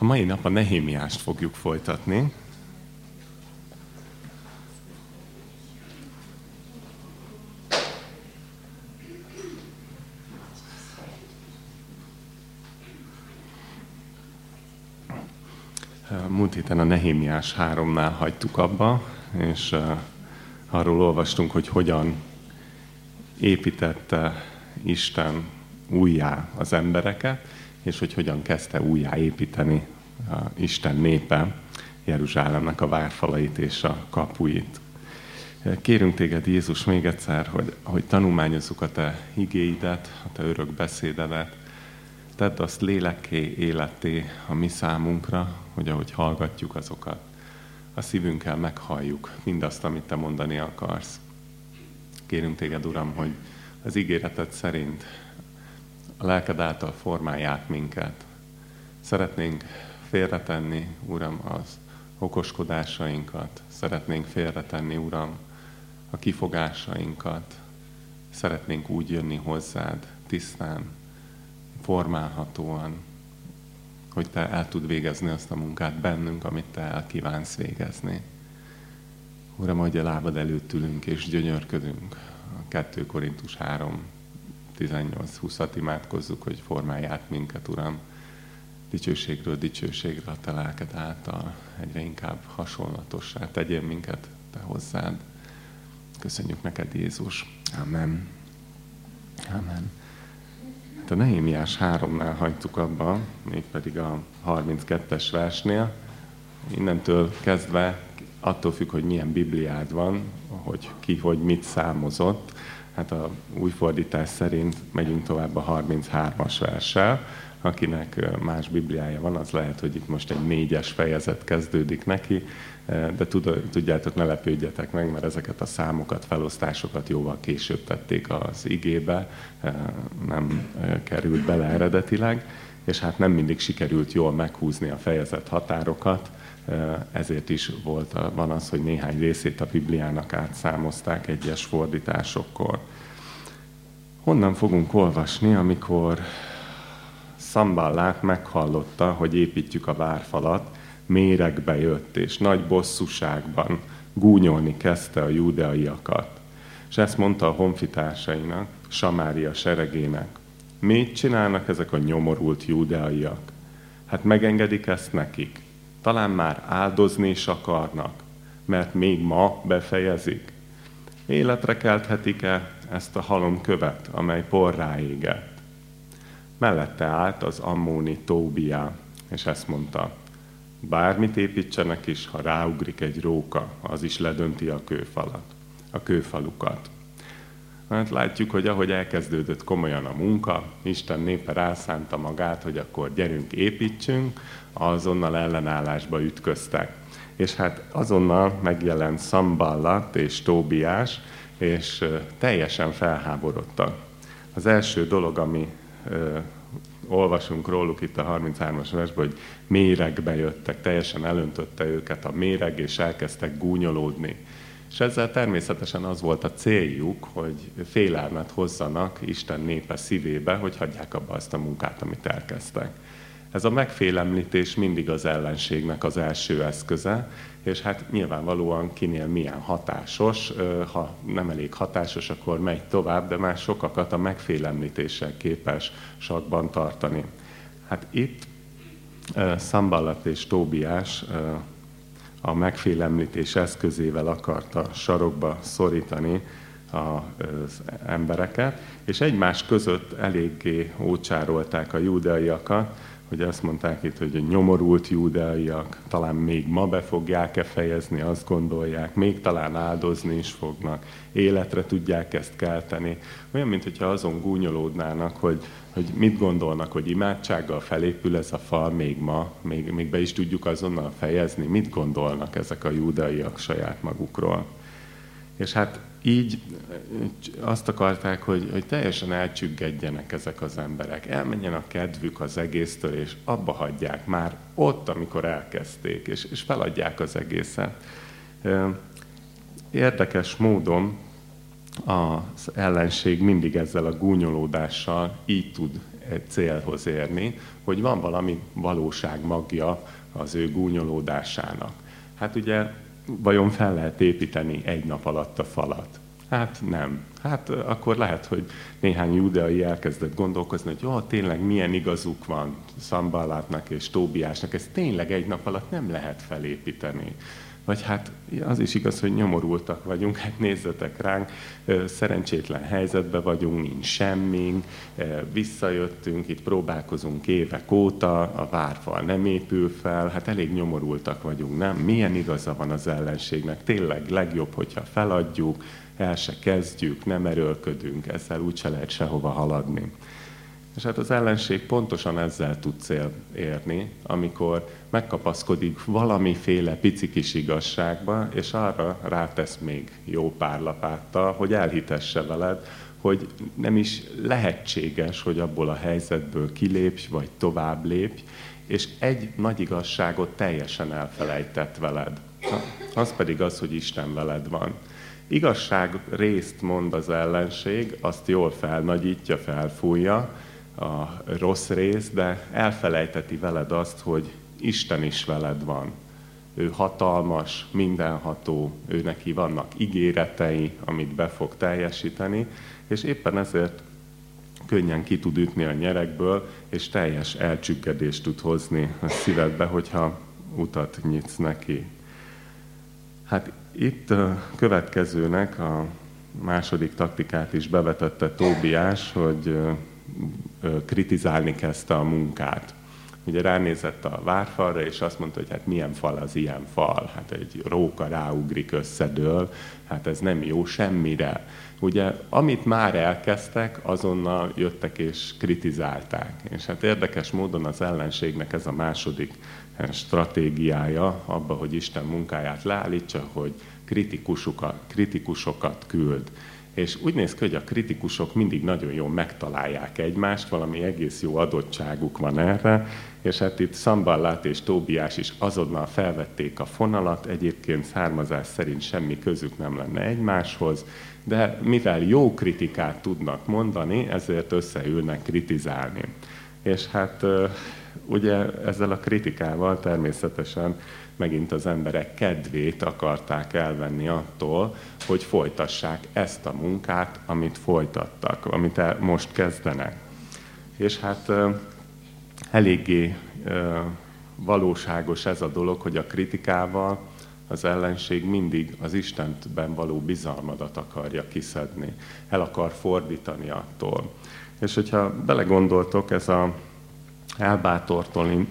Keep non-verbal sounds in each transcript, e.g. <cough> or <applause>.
A mai nap a Nehémiást fogjuk folytatni. Múlt héten a Nehémiás háromnál hagytuk abba, és arról olvastunk, hogy hogyan építette Isten újjá az embereket, és hogy hogyan kezdte újjá építeni Isten népe Jeruzsálemnek a várfalait és a kapuit. Kérünk téged, Jézus, még egyszer, hogy, hogy tanulmányozzuk a te igéidet, a te örök beszédedet, tedd azt lélekké, életé a mi számunkra, hogy ahogy hallgatjuk azokat, a szívünkkel meghalljuk mindazt, amit te mondani akarsz. Kérünk téged, Uram, hogy az ígéretet szerint a lelked által formálják minket. Szeretnénk félretenni, Uram, az okoskodásainkat. Szeretnénk félretenni, Uram, a kifogásainkat. Szeretnénk úgy jönni hozzád, tisztán, formálhatóan, hogy Te el tud végezni azt a munkát bennünk, amit Te el kívánsz végezni. Uram, hogy a lábad előtt ülünk és gyönyörködünk. A 2 Korintus 3 18-20-at imádkozzuk, hogy formálják minket, Uram, dicsőségről dicsőségre a te lelked által egyre inkább hasonlatossá tegyél minket te hozzád. Köszönjük neked, Jézus. Amen. Amen. Hát a Nehémiás 3-nál hagytuk abba, mégpedig a 32-es versnél. Innentől kezdve attól függ, hogy milyen Bibliád van, hogy ki, hogy mit számozott, Hát a új fordítás szerint megyünk tovább a 33-as verssel. Akinek más bibliája van, az lehet, hogy itt most egy négyes fejezet kezdődik neki, de tudjátok, ne lepődjetek meg, mert ezeket a számokat, felosztásokat jóval később tették az igébe, nem került bele eredetileg, és hát nem mindig sikerült jól meghúzni a fejezet határokat, ezért is volt, van az, hogy néhány részét a Bibliának átszámozták egyes fordításokkor. Honnan fogunk olvasni, amikor Szamballát meghallotta, hogy építjük a várfalat, méregbe jött, és nagy bosszúságban gúnyolni kezdte a júdeaiakat. És ezt mondta a honfitársainak, Samária seregének. Mit csinálnak ezek a nyomorult júdeaiak? Hát megengedik ezt nekik talán már áldozni is akarnak, mert még ma befejezik. Életre kelthetik-e ezt a halom követ, amely porrá égett? Mellette állt az ammóni Tóbiá, és ezt mondta, bármit építsenek is, ha ráugrik egy róka, az is ledönti a kőfalat, a kőfalukat. Hát látjuk, hogy ahogy elkezdődött komolyan a munka, Isten népe rászánta magát, hogy akkor gyerünk, építsünk, azonnal ellenállásba ütköztek. És hát azonnal megjelent Szamballat és Tóbiás, és teljesen felháborodtak. Az első dolog, ami olvasunk róluk itt a 33-as versben, hogy méregbe jöttek, teljesen elöntötte őket a méreg, és elkezdtek gúnyolódni. És ezzel természetesen az volt a céljuk, hogy félelmet hozzanak Isten népe szívébe, hogy hagyják abba azt a munkát, amit elkezdtek. Ez a megfélemlítés mindig az ellenségnek az első eszköze, és hát nyilvánvalóan kinél milyen hatásos, ha nem elég hatásos, akkor megy tovább, de már sokakat a megfélemlítéssel képes sakban tartani. Hát itt Szamballat és Tóbiás a megfélemlítés eszközével akarta sarokba szorítani az embereket, és egymás között eléggé ócsárolták a júdeaiakat, hogy azt mondták itt, hogy a nyomorult júdeaiak talán még ma be fogják-e fejezni, azt gondolják, még talán áldozni is fognak, életre tudják ezt kelteni. Olyan, mintha azon gúnyolódnának, hogy, hogy mit gondolnak, hogy imádsággal felépül ez a fal még ma, még, még be is tudjuk azonnal fejezni, mit gondolnak ezek a júdeaiak saját magukról. És hát így azt akarták, hogy, hogy teljesen elcsüggedjenek ezek az emberek, elmenjen a kedvük az egésztől, és abba hagyják már ott, amikor elkezdték, és, és feladják az egészet. Érdekes módon az ellenség mindig ezzel a gúnyolódással így tud célhoz érni, hogy van valami valóság magja az ő gúnyolódásának. Hát ugye vajon fel lehet építeni egy nap alatt a falat? Hát nem. Hát akkor lehet, hogy néhány judeai elkezdett gondolkozni, hogy jó, tényleg milyen igazuk van Szambalátnak és Tóbiásnak, ezt tényleg egy nap alatt nem lehet felépíteni. Vagy hát az is igaz, hogy nyomorultak vagyunk, hát nézzetek ránk, szerencsétlen helyzetben vagyunk, nincs semmi, visszajöttünk, itt próbálkozunk évek óta, a várfal nem épül fel, hát elég nyomorultak vagyunk, nem? Milyen igaza van az ellenségnek? Tényleg legjobb, hogyha feladjuk, el se kezdjük, nem erőlködünk, ezzel úgyse lehet sehova haladni. És hát az ellenség pontosan ezzel tud cél érni, amikor megkapaszkodik valamiféle pici kis igazságba, és arra rátesz még jó pár lapáttal, hogy elhitesse veled, hogy nem is lehetséges, hogy abból a helyzetből kilépj, vagy tovább lépj, és egy nagy igazságot teljesen elfelejtett veled. Az pedig az, hogy Isten veled van. Igazság részt mond az ellenség, azt jól felnagyítja, felfújja, a rossz rész, de elfelejteti veled azt, hogy Isten is veled van. Ő hatalmas, mindenható, ő neki vannak ígéretei, amit be fog teljesíteni, és éppen ezért könnyen ki tud ütni a nyerekből, és teljes elcsüggedést tud hozni a szívedbe, hogyha utat nyitsz neki. Hát itt következőnek a második taktikát is bevetette Tóbiás, hogy kritizálni kezdte a munkát. Ugye ránézett a várfalra, és azt mondta, hogy hát milyen fal az ilyen fal. Hát egy róka ráugrik, összedől, hát ez nem jó semmire. Ugye, amit már elkezdtek, azonnal jöttek és kritizálták. És hát érdekes módon az ellenségnek ez a második eh, stratégiája abba, hogy Isten munkáját leállítsa, hogy kritikusokat, kritikusokat küld. És úgy néz ki, hogy a kritikusok mindig nagyon jól megtalálják egymást, valami egész jó adottságuk van erre, és hát itt Szamballát és Tóbiás is azonnal felvették a fonalat, egyébként származás szerint semmi közük nem lenne egymáshoz, de mivel jó kritikát tudnak mondani, ezért összeülnek kritizálni. És hát ugye ezzel a kritikával természetesen megint az emberek kedvét akarták elvenni attól, hogy folytassák ezt a munkát, amit folytattak, amit most kezdenek. És hát eléggé valóságos ez a dolog, hogy a kritikával az ellenség mindig az Istenben való bizalmadat akarja kiszedni, el akar fordítani attól. És hogyha belegondoltok, ez a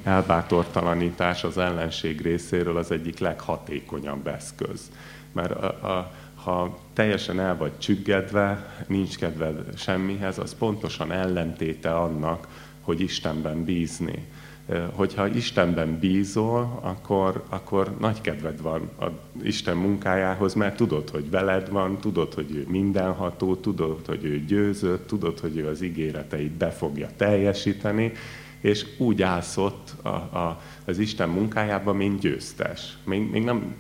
elbátortalanítás az ellenség részéről az egyik leghatékonyabb eszköz. Mert a, a, ha teljesen el vagy csüggedve, nincs kedved semmihez, az pontosan ellentéte annak, hogy Istenben bízni. Hogyha Istenben bízol, akkor, akkor nagy kedved van a Isten munkájához, mert tudod, hogy veled van, tudod, hogy ő mindenható, tudod, hogy ő győzött, tudod, hogy ő az ígéreteit be fogja teljesíteni, és úgy állsz ott a, a, az Isten munkájában, mint győztes. Még, még nem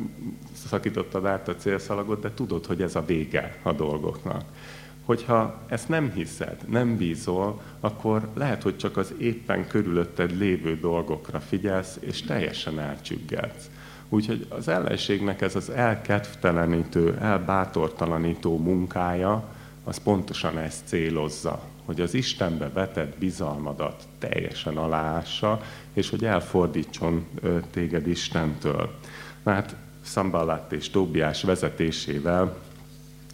szakítottad át a célszalagot, de tudod, hogy ez a vége a dolgoknak. Hogyha ezt nem hiszed, nem bízol, akkor lehet, hogy csak az éppen körülötted lévő dolgokra figyelsz, és teljesen elcsüggedsz. Úgyhogy az ellenségnek ez az elkedvtelenítő, elbátortalanító munkája, az pontosan ezt célozza hogy az Istenbe vetett bizalmadat teljesen aláássa, és hogy elfordítson téged Istentől. Na hát Szambalát és Tóbiás vezetésével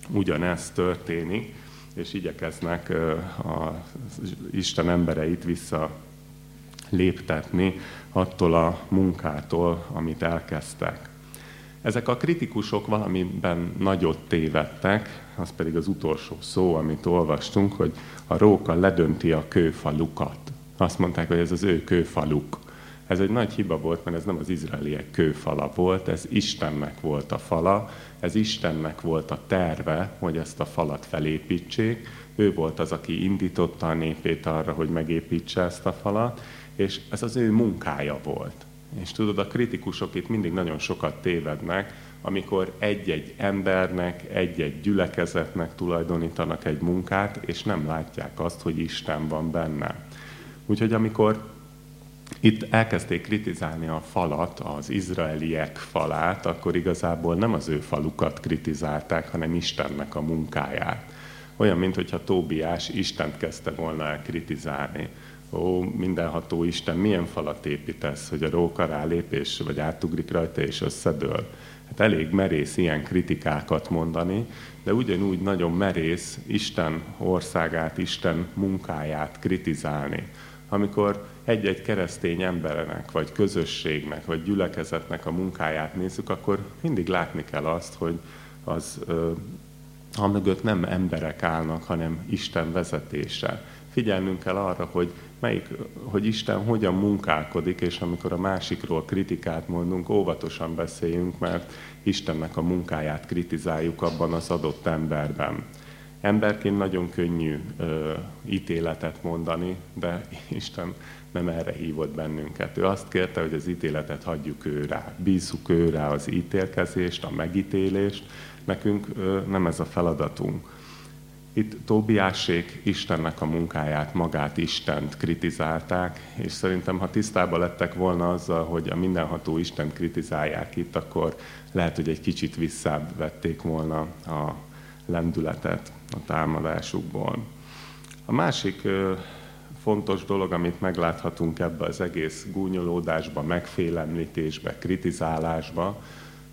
ugyanezt történik, és igyekeznek az Isten embereit vissza léptetni attól a munkától, amit elkezdtek. Ezek a kritikusok valamiben nagyot tévedtek, az pedig az utolsó szó, amit olvastunk, hogy a róka ledönti a kőfalukat. Azt mondták, hogy ez az ő kőfaluk. Ez egy nagy hiba volt, mert ez nem az izraeliek kőfala volt, ez Istennek volt a fala, ez Istennek volt a terve, hogy ezt a falat felépítsék. Ő volt az, aki indította a népét arra, hogy megépítse ezt a falat, és ez az ő munkája volt. És tudod, a kritikusok itt mindig nagyon sokat tévednek, amikor egy-egy embernek, egy-egy gyülekezetnek tulajdonítanak egy munkát, és nem látják azt, hogy Isten van benne. Úgyhogy amikor itt elkezdték kritizálni a falat, az izraeliek falát, akkor igazából nem az ő falukat kritizálták, hanem Istennek a munkáját. Olyan, mintha Tóbiás Istent kezdte volna el kritizálni. Ó, mindenható Isten, milyen falat építesz, hogy a róka rálép, és, vagy átugrik rajta, és összedől. Hát elég merész ilyen kritikákat mondani, de ugyanúgy nagyon merész Isten országát, Isten munkáját kritizálni. Amikor egy-egy keresztény embernek, vagy közösségnek, vagy gyülekezetnek a munkáját nézzük, akkor mindig látni kell azt, hogy az ha mögött nem emberek állnak, hanem Isten vezetése. Figyelnünk kell arra, hogy, melyik, hogy Isten hogyan munkálkodik, és amikor a másikról kritikát mondunk, óvatosan beszéljünk, mert Istennek a munkáját kritizáljuk abban az adott emberben. Emberként nagyon könnyű ö, ítéletet mondani, de Isten nem erre hívott bennünket. Ő azt kérte, hogy az ítéletet hagyjuk ő rá, bízzuk ő rá az ítélkezést, a megítélést. Nekünk ö, nem ez a feladatunk. Itt Tóbiásék Istennek a munkáját, magát Istent kritizálták, és szerintem, ha tisztában lettek volna azzal, hogy a mindenható Istent kritizálják itt, akkor lehet, hogy egy kicsit visszább vették volna a lendületet a támadásukból. A másik fontos dolog, amit megláthatunk ebbe az egész gúnyolódásba, megfélemlítésbe, kritizálásba,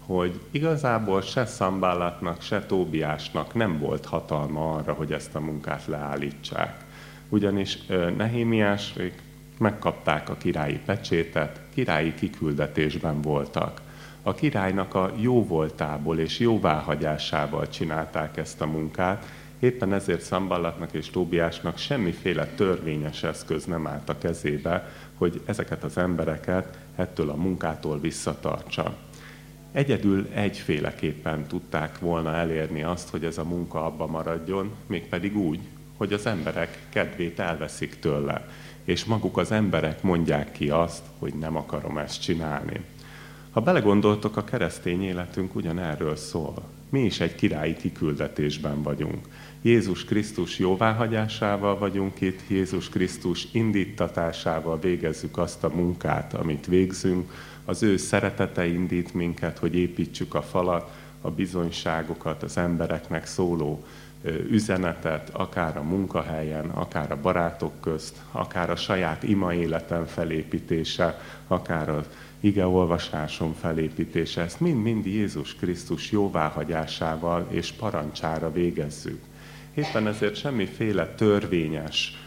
hogy igazából se Szambálátnak, se Tóbiásnak nem volt hatalma arra, hogy ezt a munkát leállítsák. Ugyanis Nehémiásrék megkapták a királyi pecsétet, királyi kiküldetésben voltak. A királynak a jó voltából és jóváhagyásával csinálták ezt a munkát, éppen ezért Szamballatnak és Tóbiásnak semmiféle törvényes eszköz nem állt a kezébe, hogy ezeket az embereket ettől a munkától visszatartsa. Egyedül egyféleképpen tudták volna elérni azt, hogy ez a munka abba maradjon, mégpedig úgy, hogy az emberek kedvét elveszik tőle, és maguk az emberek mondják ki azt, hogy nem akarom ezt csinálni. Ha belegondoltok, a keresztény életünk ugyanerről szól. Mi is egy királyi kiküldetésben vagyunk. Jézus Krisztus jóváhagyásával vagyunk itt, Jézus Krisztus indítatásával végezzük azt a munkát, amit végzünk, az ő szeretete indít minket, hogy építsük a falat, a bizonyságokat, az embereknek szóló üzenetet, akár a munkahelyen, akár a barátok közt, akár a saját ima életem felépítése, akár az igeolvasásom felépítése, ezt mind-mind Jézus Krisztus jóváhagyásával és parancsára végezzük. Éppen ezért semmiféle törvényes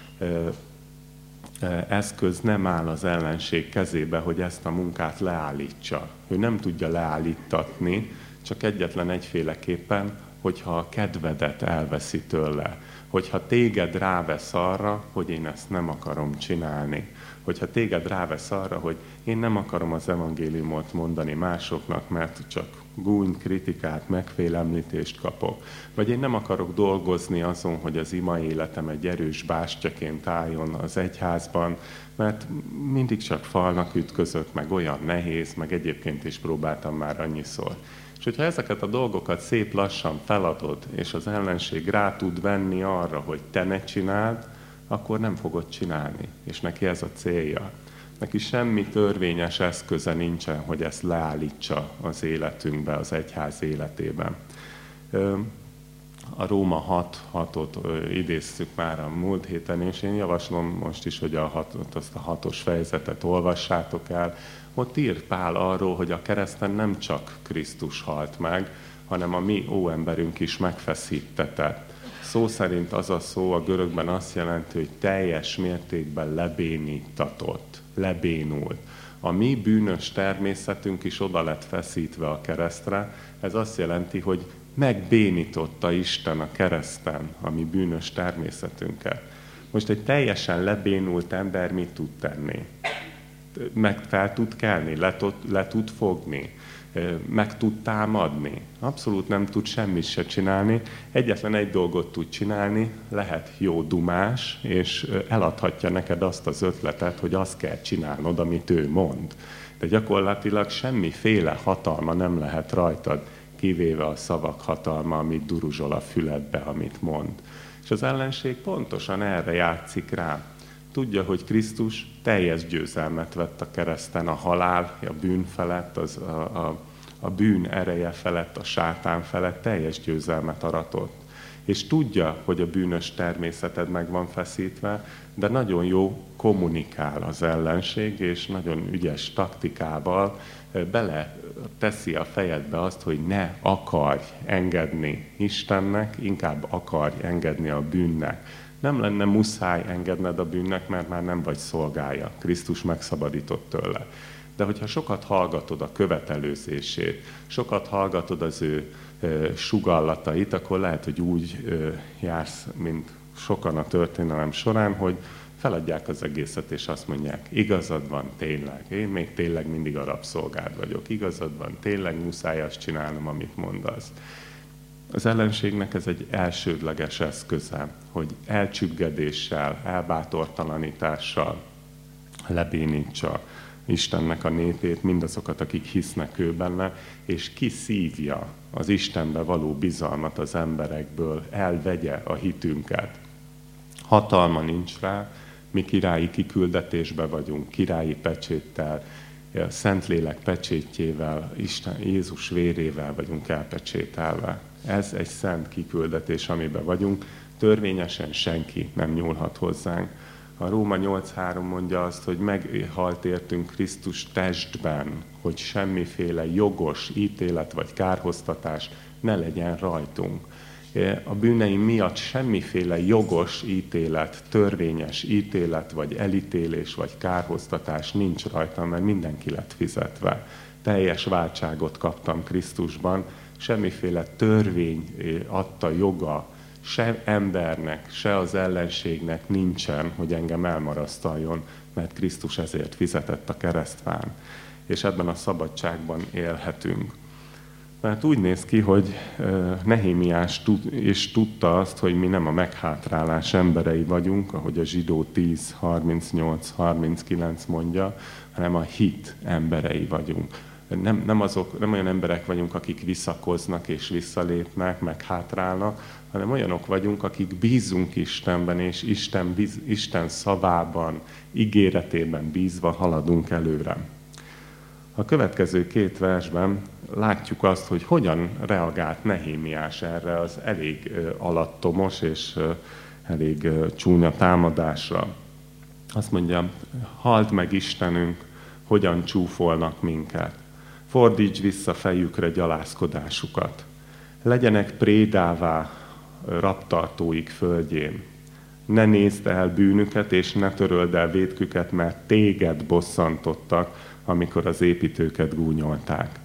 eszköz nem áll az ellenség kezébe, hogy ezt a munkát leállítsa. Ő nem tudja leállítatni, csak egyetlen egyféleképpen, hogyha a kedvedet elveszi tőle, hogyha téged rávesz arra, hogy én ezt nem akarom csinálni, hogyha téged rávesz arra, hogy én nem akarom az evangéliumot mondani másoknak, mert csak gúny, kritikát, megfélemlítést kapok. Vagy én nem akarok dolgozni azon, hogy az ima életem egy erős bástyaként álljon az egyházban, mert mindig csak falnak ütközök, meg olyan nehéz, meg egyébként is próbáltam már annyiszor. És hogyha ezeket a dolgokat szép lassan feladod, és az ellenség rá tud venni arra, hogy te ne csináld, akkor nem fogod csinálni. És neki ez a célja. Neki semmi törvényes eszköze nincsen, hogy ezt leállítsa az életünkbe, az egyház életében. A Róma 6, 6-ot idéztük már a múlt héten, és én javaslom most is, hogy a hatot, azt a hatos fejezetet olvassátok el. Ott ír Pál arról, hogy a kereszten nem csak Krisztus halt meg, hanem a mi óemberünk is megfeszítetett szó szerint az a szó a görögben azt jelenti, hogy teljes mértékben lebénítatott, lebénult. A mi bűnös természetünk is oda lett feszítve a keresztre. Ez azt jelenti, hogy megbénította Isten a kereszten a mi bűnös természetünket. Most egy teljesen lebénult ember mit tud tenni? Meg fel tud kelni, le tud, le tud fogni meg tud támadni. Abszolút nem tud semmit se csinálni. Egyetlen egy dolgot tud csinálni, lehet jó dumás, és eladhatja neked azt az ötletet, hogy azt kell csinálnod, amit ő mond. De gyakorlatilag semmiféle hatalma nem lehet rajtad, kivéve a szavak hatalma, amit duruzsol a füledbe, amit mond. És az ellenség pontosan erre játszik rá. Tudja, hogy Krisztus teljes győzelmet vett a kereszten, a halál, a bűn felett, az, a, a, a bűn ereje felett, a sátán felett teljes győzelmet aratott. És tudja, hogy a bűnös természeted meg van feszítve, de nagyon jó kommunikál az ellenség, és nagyon ügyes taktikával bele teszi a fejedbe azt, hogy ne akarj engedni Istennek, inkább akarj engedni a bűnnek. Nem lenne muszáj engedned a bűnnek, mert már nem vagy szolgája. Krisztus megszabadított tőle. De hogyha sokat hallgatod a követelőzését, sokat hallgatod az ő sugallatait, akkor lehet, hogy úgy jársz, mint sokan a történelem során, hogy feladják az egészet, és azt mondják, igazad van, tényleg, én még tényleg mindig a rabszolgád vagyok, igazad van, tényleg muszáj azt csinálnom, amit mondasz. Az ellenségnek ez egy elsődleges eszköze, hogy elcsüggedéssel, elbátortalanítással lebénítsa Istennek a népét, mindazokat, akik hisznek ő benne, és kiszívja az Istenbe való bizalmat az emberekből, elvegye a hitünket. Hatalma nincs rá, mi királyi kiküldetésbe vagyunk, királyi pecséttel, Szentlélek pecsétjével, Isten Jézus vérével vagyunk elpecsételve. Ez egy szent kiküldetés, amiben vagyunk. Törvényesen senki nem nyúlhat hozzánk. A Róma 8.3 mondja azt, hogy meghalt értünk Krisztus testben, hogy semmiféle jogos ítélet vagy kárhoztatás ne legyen rajtunk a bűneim miatt semmiféle jogos ítélet, törvényes ítélet, vagy elítélés, vagy kárhoztatás nincs rajtam, mert mindenki lett fizetve. Teljes váltságot kaptam Krisztusban, semmiféle törvény adta joga se embernek, se az ellenségnek nincsen, hogy engem elmarasztaljon, mert Krisztus ezért fizetett a keresztván. És ebben a szabadságban élhetünk. Mert úgy néz ki, hogy Nehémiás tud, és tudta azt, hogy mi nem a meghátrálás emberei vagyunk, ahogy a zsidó 10, 38, 39 mondja, hanem a hit emberei vagyunk. Nem, nem, azok, nem olyan emberek vagyunk, akik visszakoznak és visszalépnek, meg hátrálnak, hanem olyanok vagyunk, akik bízunk Istenben, és Isten, bíz, Isten szavában, ígéretében bízva haladunk előre. A következő két versben látjuk azt, hogy hogyan reagált Nehémiás erre az elég alattomos és elég csúnya támadásra. Azt mondja, halld meg Istenünk, hogyan csúfolnak minket. Fordíts vissza fejükre gyalázkodásukat. Legyenek prédává raptartóik földjén. Ne nézd el bűnüket, és ne töröld el védküket, mert téged bosszantottak, amikor az építőket gúnyolták.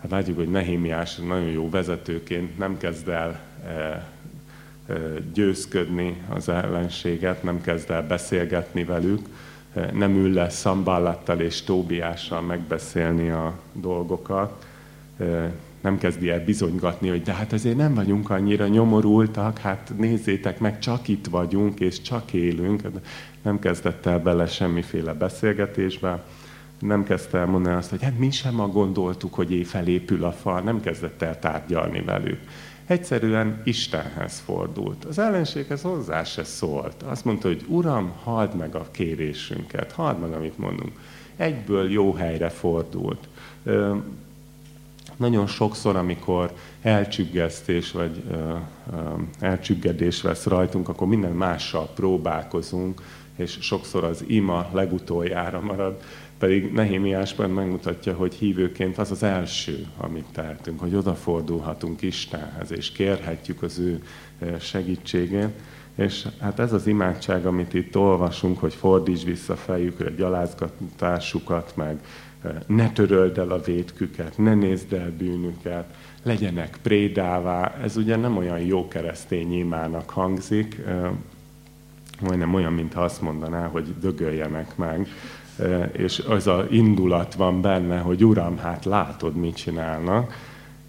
Hát látjuk, hogy Nehémiás nagyon jó vezetőként nem kezd el e, e, győzködni az ellenséget, nem kezd el beszélgetni velük, nem ül le Szamballattal és Tóbiással megbeszélni a dolgokat, nem kezdi el bizonygatni, hogy de hát azért nem vagyunk annyira nyomorultak, hát nézzétek meg, csak itt vagyunk, és csak élünk. Nem kezdett el bele semmiféle beszélgetésbe, nem kezdte el mondani azt, hogy hát mi sem ma gondoltuk, hogy felépül a fal, nem kezdett el tárgyalni velük. Egyszerűen Istenhez fordult. Az ellenséghez hozzá se szólt. Azt mondta, hogy Uram, halld meg a kérésünket, halld meg, amit mondunk. Egyből jó helyre fordult. Ö, nagyon sokszor, amikor elcsüggesztés vagy ö, ö, elcsüggedés vesz rajtunk, akkor minden mással próbálkozunk, és sokszor az ima legutoljára marad pedig Nehémiásban megmutatja, hogy hívőként az az első, amit tehetünk, hogy odafordulhatunk Istenhez, és kérhetjük az ő segítségét. És hát ez az imádság, amit itt olvasunk, hogy fordíts vissza fejükre gyalázgatásukat, meg ne töröld el a vétküket, ne nézd el bűnüket, legyenek prédává. Ez ugye nem olyan jó keresztény imának hangzik, majdnem olyan, mintha azt mondaná, hogy dögöljenek meg, és az a indulat van benne, hogy Uram, hát látod, mit csinálnak,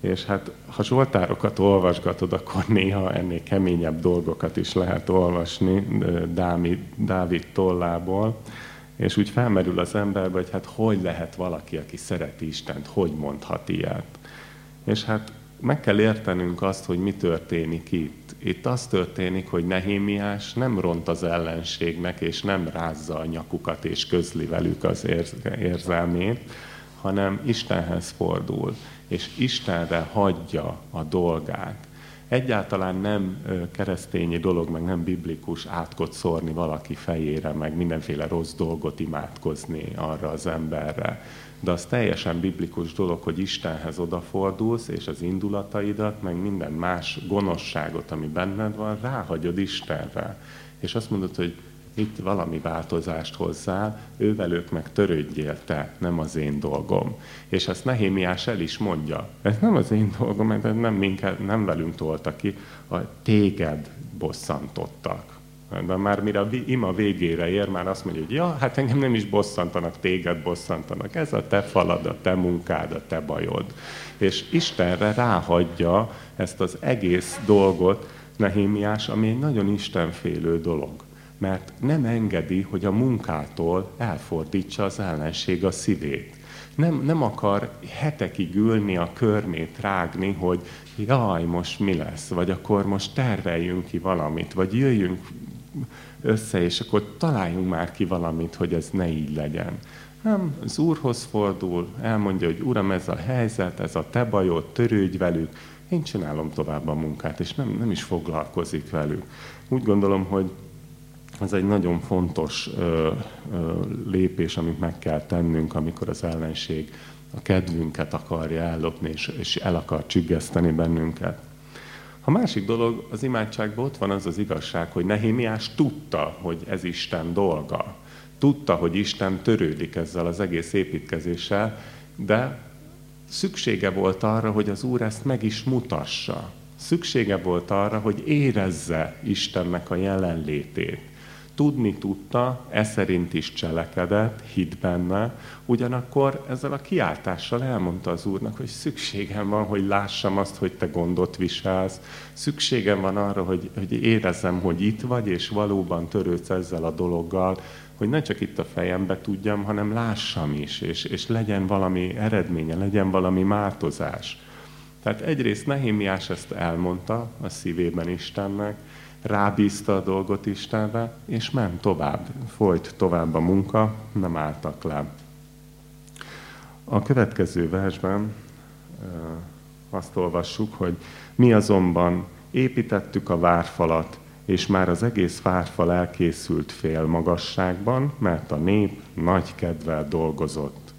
és hát ha Zsoltárokat olvasgatod, akkor néha ennél keményebb dolgokat is lehet olvasni Dávid, Dávid tollából, és úgy felmerül az emberbe, hogy hát hogy lehet valaki, aki szereti Istent, hogy mondhat ilyet. És hát meg kell értenünk azt, hogy mi történik itt. Itt az történik, hogy Nehémiás nem ront az ellenségnek, és nem rázza a nyakukat, és közli velük az érzelmét, hanem Istenhez fordul, és Istenre hagyja a dolgát. Egyáltalán nem keresztényi dolog, meg nem biblikus átkot szórni valaki fejére, meg mindenféle rossz dolgot imádkozni arra az emberre. De az teljesen biblikus dolog, hogy Istenhez odafordulsz, és az indulataidat, meg minden más gonoszságot, ami benned van, ráhagyod Istenre. És azt mondod, hogy itt valami változást hozzál, ővelük meg törődjél te, nem az én dolgom. És ezt Nehémiás el is mondja. Ez nem az én dolgom, mert nem, minket, nem velünk toltak ki, a téged bosszantottak. De már mire a ima végére ér, már azt mondja, hogy ja, hát engem nem is bosszantanak, téged bosszantanak. Ez a te falad, a te munkád, a te bajod. És Istenre ráhagyja ezt az egész dolgot Nehémiás, ami egy nagyon istenfélő dolog mert nem engedi, hogy a munkától elfordítsa az ellenség a szívét. Nem, nem akar hetekig ülni a körmét rágni, hogy jaj, most mi lesz, vagy akkor most terveljünk ki valamit, vagy jöjjünk össze, és akkor találjunk már ki valamit, hogy ez ne így legyen. Nem, az Úrhoz fordul, elmondja, hogy Uram, ez a helyzet, ez a te bajod, törődj velük, én csinálom tovább a munkát, és nem, nem is foglalkozik velük. Úgy gondolom, hogy ez egy nagyon fontos ö, ö, lépés, amit meg kell tennünk, amikor az ellenség a kedvünket akarja ellopni, és, és el akar csüggeszteni bennünket. A másik dolog, az imádságban ott van az az igazság, hogy Nehémiás tudta, hogy ez Isten dolga. Tudta, hogy Isten törődik ezzel az egész építkezéssel, de szüksége volt arra, hogy az Úr ezt meg is mutassa. Szüksége volt arra, hogy érezze Istennek a jelenlétét tudni tudta, e szerint is cselekedett, hit benne, ugyanakkor ezzel a kiáltással elmondta az Úrnak, hogy szükségem van, hogy lássam azt, hogy te gondot viselsz, szükségem van arra, hogy, hogy érezzem, hogy itt vagy, és valóban törődsz ezzel a dologgal, hogy ne csak itt a fejembe tudjam, hanem lássam is, és, és legyen valami eredménye, legyen valami változás. Tehát egyrészt Nehémiás ezt elmondta a szívében Istennek, rábízta a dolgot Istenre, és ment tovább, folyt tovább a munka, nem álltak le. A következő versben azt olvassuk, hogy mi azonban építettük a várfalat, és már az egész várfal elkészült fél magasságban, mert a nép nagy kedvel dolgozott.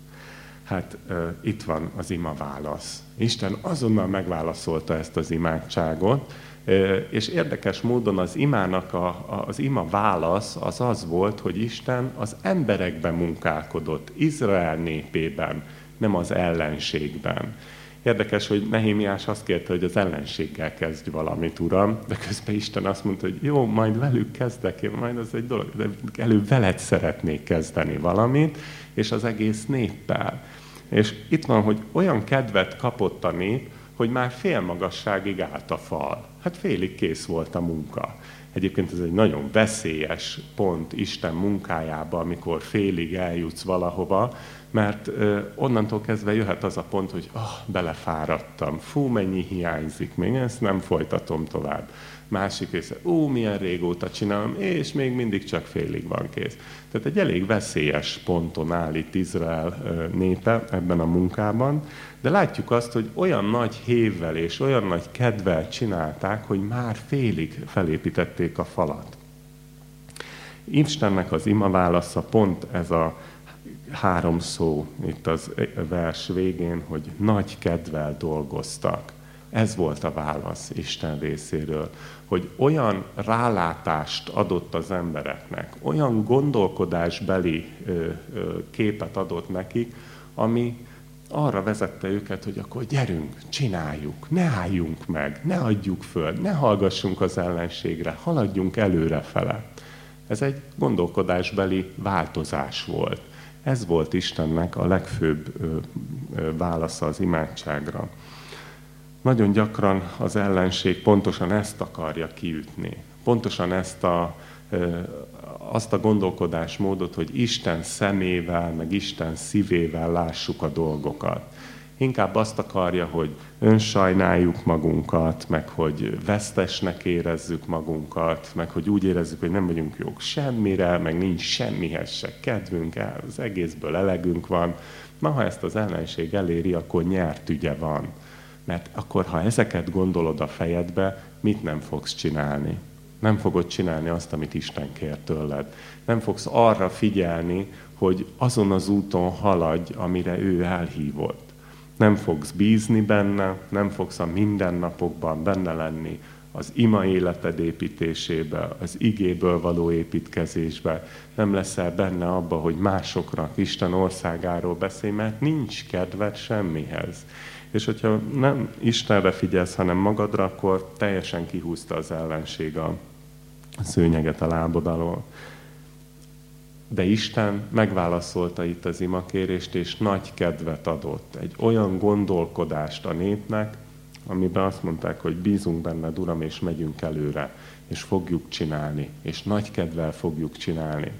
Hát itt van az ima válasz. Isten azonnal megválaszolta ezt az imádságot, és érdekes módon az imának a, az ima válasz az az volt, hogy Isten az emberekben munkálkodott, Izrael népében, nem az ellenségben. Érdekes, hogy Nehémiás azt kérte, hogy az ellenséggel kezdj valamit, Uram, de közben Isten azt mondta, hogy jó, majd velük kezdek, én majd az egy dolog, de előbb veled szeretnék kezdeni valamit, és az egész néppel. És itt van, hogy olyan kedvet kapott a nép, hogy már fél magasságig állt a fal. Hát félig kész volt a munka. Egyébként ez egy nagyon veszélyes pont Isten munkájába, amikor félig eljutsz valahova, mert ö, onnantól kezdve jöhet az a pont, hogy oh, belefáradtam, fú, mennyi hiányzik, még ezt nem folytatom tovább másik része, ó, milyen régóta csinálom, és még mindig csak félig van kész. Tehát egy elég veszélyes ponton áll itt Izrael népe ebben a munkában, de látjuk azt, hogy olyan nagy hévvel és olyan nagy kedvel csinálták, hogy már félig felépítették a falat. Istennek az ima válasza pont ez a három szó itt az vers végén, hogy nagy kedvel dolgoztak. Ez volt a válasz Isten részéről, hogy olyan rálátást adott az embereknek, olyan gondolkodásbeli képet adott nekik, ami arra vezette őket, hogy akkor gyerünk, csináljuk, ne álljunk meg, ne adjuk föl, ne hallgassunk az ellenségre, haladjunk előre fele. Ez egy gondolkodásbeli változás volt. Ez volt Istennek a legfőbb válasza az imádságra. Nagyon gyakran az ellenség pontosan ezt akarja kiütni. Pontosan ezt a, azt a gondolkodásmódot, hogy Isten szemével, meg Isten szívével lássuk a dolgokat. inkább azt akarja, hogy önsajnáljuk magunkat, meg hogy vesztesnek érezzük magunkat, meg hogy úgy érezzük, hogy nem vagyunk jók semmire, meg nincs semmihez se kedvünk, az egészből elegünk van. Na, ha ezt az ellenség eléri, akkor nyert ügye van. Mert akkor, ha ezeket gondolod a fejedbe, mit nem fogsz csinálni? Nem fogod csinálni azt, amit Isten kér tőled. Nem fogsz arra figyelni, hogy azon az úton haladj, amire ő elhívott. Nem fogsz bízni benne, nem fogsz a mindennapokban benne lenni, az ima életed építésébe, az igéből való építkezésbe, nem leszel benne abba, hogy másoknak Isten országáról beszélj, mert nincs kedved semmihez. És hogyha nem Istenre figyelsz, hanem magadra, akkor teljesen kihúzta az ellenség a szőnyeget a lábod alól. De Isten megválaszolta itt az imakérést, és nagy kedvet adott. Egy olyan gondolkodást a népnek, amiben azt mondták, hogy bízunk benned, Uram, és megyünk előre, és fogjuk csinálni, és nagy kedvel fogjuk csinálni.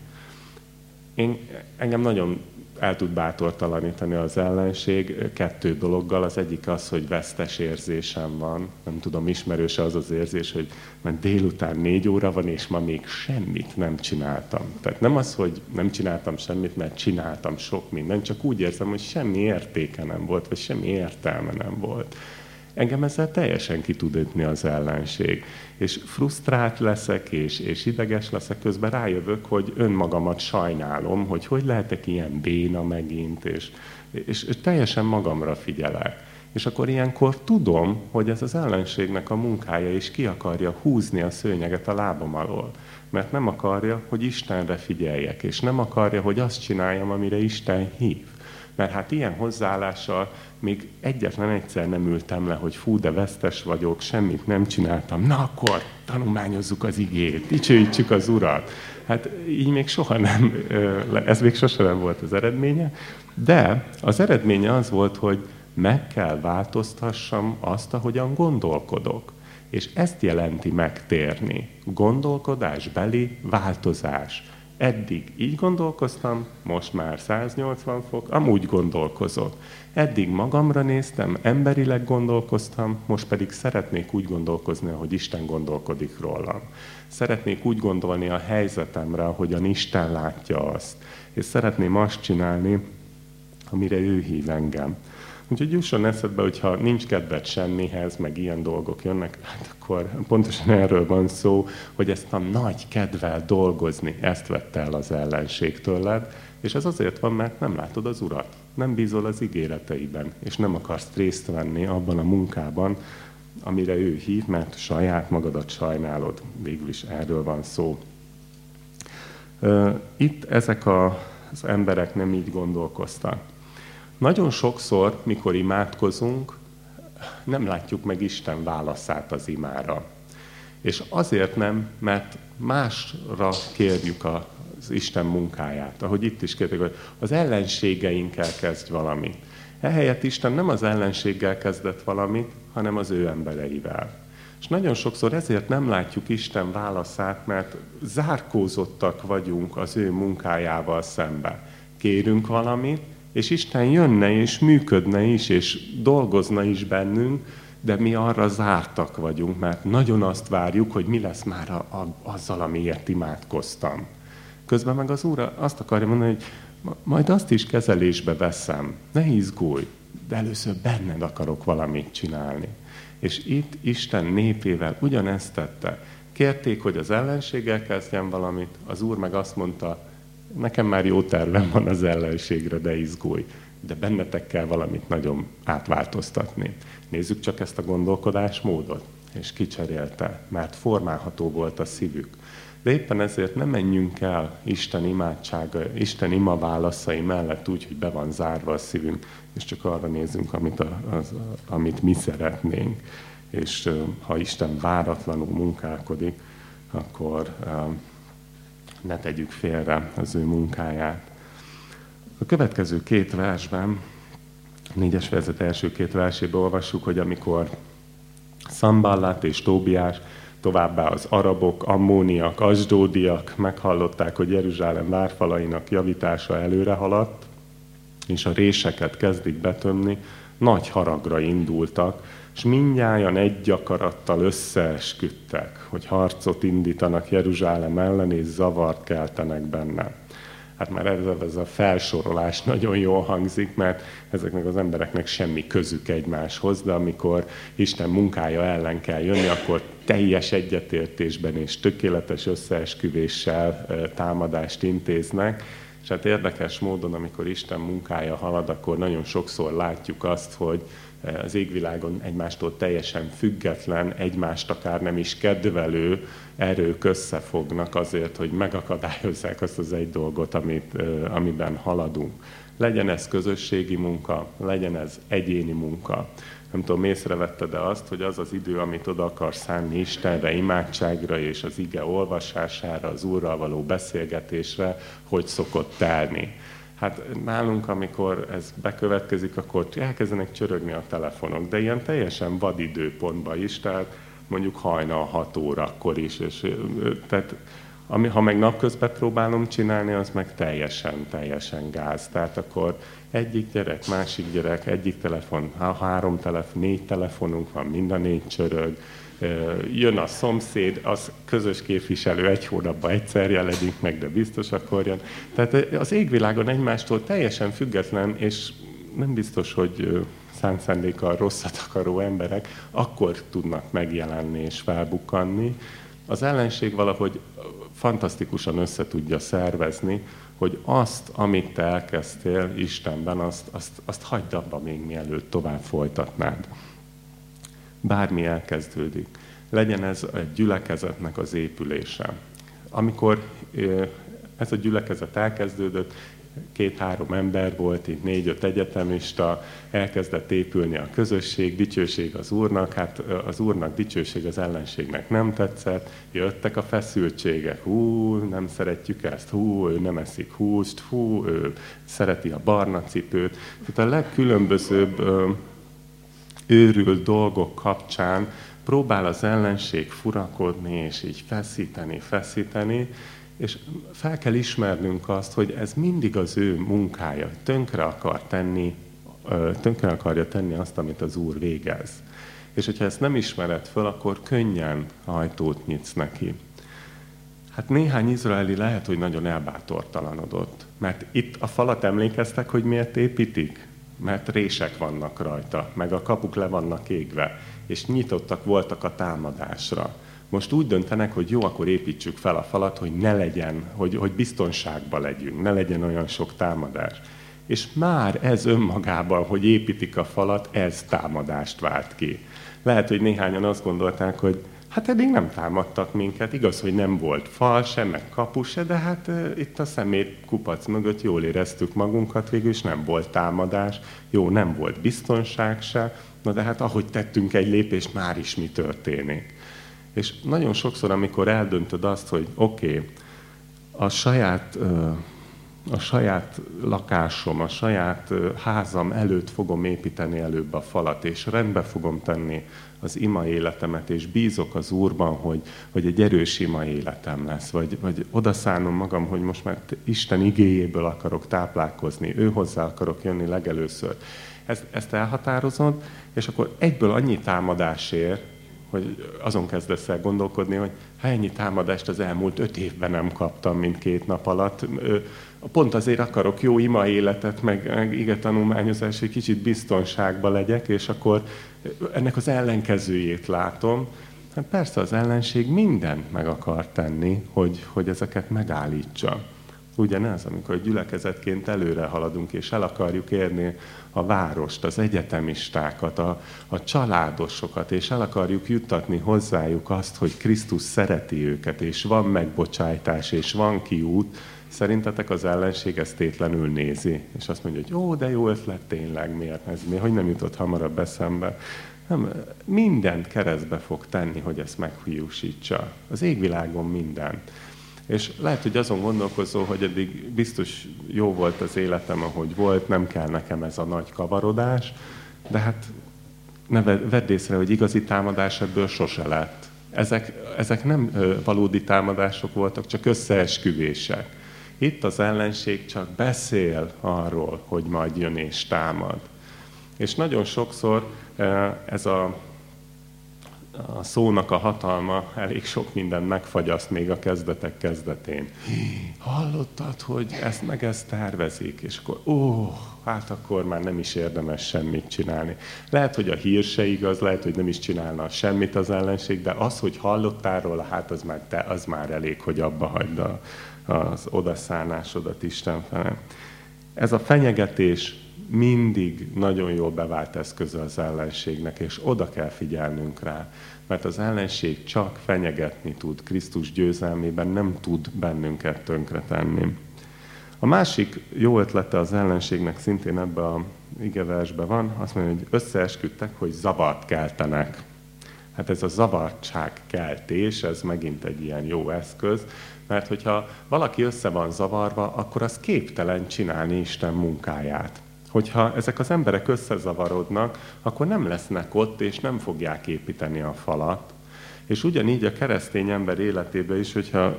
Én, engem nagyon el tud bátortalanítani az ellenség kettő dologgal. Az egyik az, hogy vesztes érzésem van. Nem tudom, ismerőse az az érzés, hogy már délután négy óra van, és ma még semmit nem csináltam. Tehát nem az, hogy nem csináltam semmit, mert csináltam sok mindent, csak úgy érzem, hogy semmi értéke nem volt, vagy semmi értelme nem volt engem ezzel teljesen ki tud ütni az ellenség. És frusztrált leszek, és, és ideges leszek, közben rájövök, hogy önmagamat sajnálom, hogy hogy lehetek ilyen béna megint, és, és, teljesen magamra figyelek. És akkor ilyenkor tudom, hogy ez az ellenségnek a munkája, és ki akarja húzni a szőnyeget a lábam alól. Mert nem akarja, hogy Istenre figyeljek, és nem akarja, hogy azt csináljam, amire Isten hív. Mert hát ilyen hozzáállással még egyetlen egyszer nem ültem le, hogy fú, de vesztes vagyok, semmit nem csináltam. Na akkor tanulmányozzuk az igét, dicsőítsük az Urat. Hát így még soha nem, ez még sosem nem volt az eredménye, de az eredménye az volt, hogy meg kell változtassam azt, ahogyan gondolkodok. És ezt jelenti megtérni. Gondolkodásbeli változás. Eddig így gondolkoztam, most már 180 fok, amúgy gondolkozok. Eddig magamra néztem, emberileg gondolkoztam, most pedig szeretnék úgy gondolkozni, ahogy Isten gondolkodik rólam. Szeretnék úgy gondolni a helyzetemre, ahogyan Isten látja azt. És szeretném azt csinálni, amire ő hív engem. Úgyhogy jusson eszedbe, hogyha nincs kedved semmihez, meg ilyen dolgok jönnek, hát akkor pontosan erről van szó, hogy ezt a nagy kedvel dolgozni, ezt vette el az ellenség tőled, és ez azért van, mert nem látod az Urat, nem bízol az ígéreteiben, és nem akarsz részt venni abban a munkában, amire ő hív, mert saját magadat sajnálod. Végül is erről van szó. Itt ezek az emberek nem így gondolkoztak. Nagyon sokszor, mikor imádkozunk, nem látjuk meg Isten válaszát az imára. És azért nem, mert másra kérjük az Isten munkáját. Ahogy itt is kérjük, hogy az ellenségeinkkel kezd valamit. Ehelyett Isten nem az ellenséggel kezdett valamit, hanem az ő embereivel. És nagyon sokszor ezért nem látjuk Isten válaszát, mert zárkózottak vagyunk az ő munkájával szembe. Kérünk valamit, és Isten jönne és működne is, és dolgozna is bennünk, de mi arra zártak vagyunk, mert nagyon azt várjuk, hogy mi lesz már a, a, azzal, amiért imádkoztam. Közben meg az Úr azt akarja mondani, hogy majd azt is kezelésbe veszem, ne izgulj, de először benned akarok valamit csinálni. És itt Isten népével ugyanezt tette. Kérték, hogy az ellenséggel kezdjen valamit, az Úr meg azt mondta, nekem már jó tervem van az ellenségre, de izgulj. De bennetek kell valamit nagyon átváltoztatni. Nézzük csak ezt a gondolkodásmódot. És kicserélte, mert formálható volt a szívük. De éppen ezért nem menjünk el Isten imádsága, Isten ima válaszai mellett úgy, hogy be van zárva a szívünk, és csak arra nézzünk, amit, a, az, amit mi szeretnénk. És ha Isten váratlanul munkálkodik, akkor ne tegyük félre az ő munkáját. A következő két versben, négyes fejezet első két versében olvassuk, hogy amikor Szamballát és Tóbiás, továbbá az arabok, ammóniak, asdódiak meghallották, hogy Jeruzsálem várfalainak javítása előre haladt, és a réseket kezdik betömni, nagy haragra indultak, és mindnyájan egy akarattal összeesküdtek, hogy harcot indítanak Jeruzsálem ellen, és zavart keltenek benne. Hát már ez, ez a felsorolás nagyon jól hangzik, mert ezeknek az embereknek semmi közük egymáshoz, de amikor Isten munkája ellen kell jönni, akkor teljes egyetértésben és tökéletes összeesküvéssel támadást intéznek, és hát érdekes módon, amikor Isten munkája halad, akkor nagyon sokszor látjuk azt, hogy az égvilágon egymástól teljesen független, egymást akár nem is kedvelő erők összefognak azért, hogy megakadályozzák azt az egy dolgot, amit, amiben haladunk. Legyen ez közösségi munka, legyen ez egyéni munka. Nem tudom, észrevette de azt, hogy az az idő, amit oda akar szánni Istenre, imádságra és az ige olvasására, az Úrral való beszélgetésre, hogy szokott telni Hát nálunk, amikor ez bekövetkezik, akkor elkezdenek csörögni a telefonok, de ilyen teljesen vad időpontban is, tehát mondjuk hajnal 6 órakor is, és tehát ami, ha meg napközben próbálom csinálni, az meg teljesen, teljesen gáz. Tehát akkor egyik gyerek, másik gyerek, egyik telefon, három telefon, négy telefonunk van, mind a négy csörög, jön a szomszéd, az közös képviselő egy hónapban egyszer jelenik meg, de biztos akkor jön. Tehát az égvilágon egymástól teljesen független, és nem biztos, hogy szánszándékkal rosszat akaró emberek akkor tudnak megjelenni és felbukkanni. Az ellenség valahogy fantasztikusan össze tudja szervezni, hogy azt, amit te elkezdtél Istenben, azt, azt, azt hagyd abba még mielőtt tovább folytatnád bármi elkezdődik. Legyen ez a gyülekezetnek az épülése. Amikor ez a gyülekezet elkezdődött, két-három ember volt, itt négy-öt egyetemista, elkezdett épülni a közösség, dicsőség az Úrnak, hát az Úrnak dicsőség az ellenségnek nem tetszett, jöttek a feszültségek, hú, nem szeretjük ezt, hú, ő nem eszik húst, hú, ő szereti a barna cipőt. Tehát a legkülönbözőbb őrült dolgok kapcsán próbál az ellenség furakodni, és így feszíteni, feszíteni, és fel kell ismernünk azt, hogy ez mindig az ő munkája, tönkre akar tenni, tönkre akarja tenni azt, amit az Úr végez. És hogyha ezt nem ismered föl, akkor könnyen ajtót nyitsz neki. Hát néhány izraeli lehet, hogy nagyon elbátortalanodott. Mert itt a falat emlékeztek, hogy miért építik? Mert rések vannak rajta, meg a kapuk le vannak égve, és nyitottak voltak a támadásra. Most úgy döntenek, hogy jó, akkor építsük fel a falat, hogy ne legyen, hogy, hogy biztonságban legyünk, ne legyen olyan sok támadás. És már ez önmagában, hogy építik a falat, ez támadást vált ki. Lehet, hogy néhányan azt gondolták, hogy Hát eddig nem támadtak minket, igaz, hogy nem volt fal se, meg kapu se, de hát uh, itt a szemét kupac mögött jól éreztük magunkat, végül is nem volt támadás, jó, nem volt biztonság se, na de hát ahogy tettünk egy lépést, már is mi történik. És nagyon sokszor, amikor eldöntöd azt, hogy oké, okay, a saját a saját lakásom, a saját házam előtt fogom építeni előbb a falat, és rendbe fogom tenni az ima életemet, és bízok az Úrban, hogy, hogy egy erős ima életem lesz, vagy, vagy odaszánom magam, hogy most már Isten igéjéből akarok táplálkozni, ő hozzá akarok jönni legelőször. Ezt, ezt elhatározod, és akkor egyből annyi támadás ér, hogy azon kezdesz el gondolkodni, hogy ha ennyi támadást az elmúlt öt évben nem kaptam, mint két nap alatt, pont azért akarok jó ima életet, meg, meg ige tanulmányozás, hogy kicsit biztonságban legyek, és akkor ennek az ellenkezőjét látom. Hát persze az ellenség mindent meg akar tenni, hogy, hogy ezeket megállítsa. Ugyanez, amikor gyülekezetként előre haladunk, és el akarjuk érni a várost, az egyetemistákat, a, a családosokat, és el akarjuk juttatni hozzájuk azt, hogy Krisztus szereti őket, és van megbocsájtás, és van kiút, Szerintetek az ellenség ezt tétlenül nézi, és azt mondja, hogy jó, de jó ötlet tényleg, miért ez, mi, hogy nem jutott hamarabb eszembe. Nem, mindent keresztbe fog tenni, hogy ezt meghiúsítsa. Az égvilágon mindent. És lehet, hogy azon gondolkozó, hogy eddig biztos jó volt az életem, ahogy volt, nem kell nekem ez a nagy kavarodás, de hát ne vedd észre, hogy igazi támadás ebből sose lett. Ezek, ezek nem valódi támadások voltak, csak összeesküvések. Itt az ellenség csak beszél arról, hogy majd jön és támad. És nagyon sokszor ez a a szónak a hatalma elég sok mindent megfagyaszt még a kezdetek kezdetén. Hallottad, hogy ezt meg ezt tervezik, és akkor ó, hát akkor már nem is érdemes semmit csinálni. Lehet, hogy a hír se igaz, lehet, hogy nem is csinálna semmit az ellenség, de az, hogy hallottál róla, hát az már, te, az már elég, hogy abba hagyd a, az odaszállásodat Isten fele. Ez a fenyegetés mindig nagyon jól bevált eszköze az ellenségnek, és oda kell figyelnünk rá, mert az ellenség csak fenyegetni tud, Krisztus győzelmében nem tud bennünket tönkretenni. A másik jó ötlete az ellenségnek szintén ebbe a igeversben van, azt mondja, hogy összeesküdtek, hogy zavart keltenek. Hát ez a zavartságkeltés, ez megint egy ilyen jó eszköz, mert hogyha valaki össze van zavarva, akkor az képtelen csinálni Isten munkáját. Hogyha ezek az emberek összezavarodnak, akkor nem lesznek ott, és nem fogják építeni a falat. És ugyanígy a keresztény ember életében is, hogyha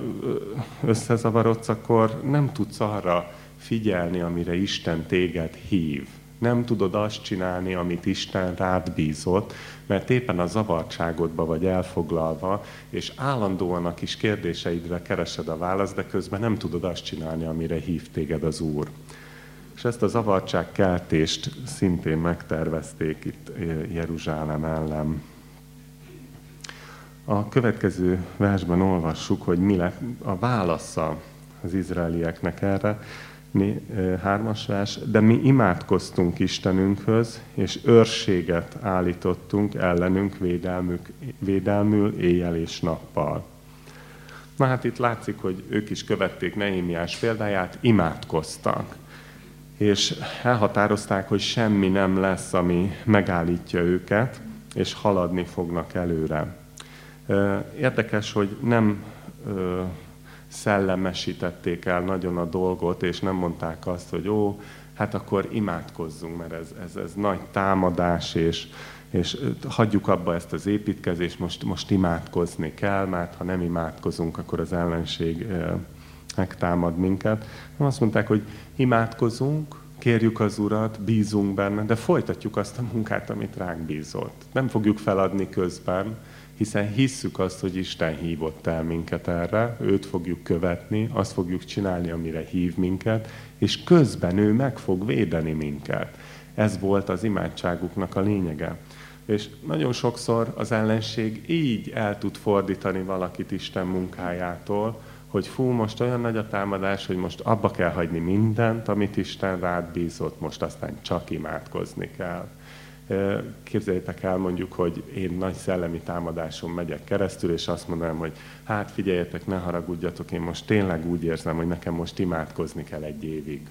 összezavarodsz, akkor nem tudsz arra figyelni, amire Isten téged hív. Nem tudod azt csinálni, amit Isten rád bízott, mert éppen a zavartságodba vagy elfoglalva, és állandóan a kis kérdéseidre keresed a választ, de közben nem tudod azt csinálni, amire hív téged az Úr. És ezt a zavartságkeltést szintén megtervezték itt Jeruzsálem ellen. A következő versben olvassuk, hogy mi lett a válasza az izraelieknek erre. Mi, hármas vers, de mi imádkoztunk Istenünkhöz, és őrséget állítottunk ellenünk védelmük, védelmül éjjel és nappal. Na hát itt látszik, hogy ők is követték Nehémiás példáját, imádkoztak és elhatározták, hogy semmi nem lesz, ami megállítja őket, és haladni fognak előre. Érdekes, hogy nem szellemesítették el nagyon a dolgot, és nem mondták azt, hogy ó, hát akkor imádkozzunk, mert ez, ez, ez nagy támadás, és, és hagyjuk abba ezt az építkezést, most, most imádkozni kell, mert ha nem imádkozunk, akkor az ellenség megtámad minket. Azt mondták, hogy imádkozunk, kérjük az Urat, bízunk benne, de folytatjuk azt a munkát, amit ránk bízott. Nem fogjuk feladni közben, hiszen hisszük azt, hogy Isten hívott el minket erre, őt fogjuk követni, azt fogjuk csinálni, amire hív minket, és közben ő meg fog védeni minket. Ez volt az imádságuknak a lényege. És nagyon sokszor az ellenség így el tud fordítani valakit Isten munkájától, hogy fú, most olyan nagy a támadás, hogy most abba kell hagyni mindent, amit Isten rád bízott, most aztán csak imádkozni kell. Képzeljétek el mondjuk, hogy én nagy szellemi támadáson megyek keresztül, és azt mondanám, hogy hát figyeljetek, ne haragudjatok, én most tényleg úgy érzem, hogy nekem most imádkozni kell egy évig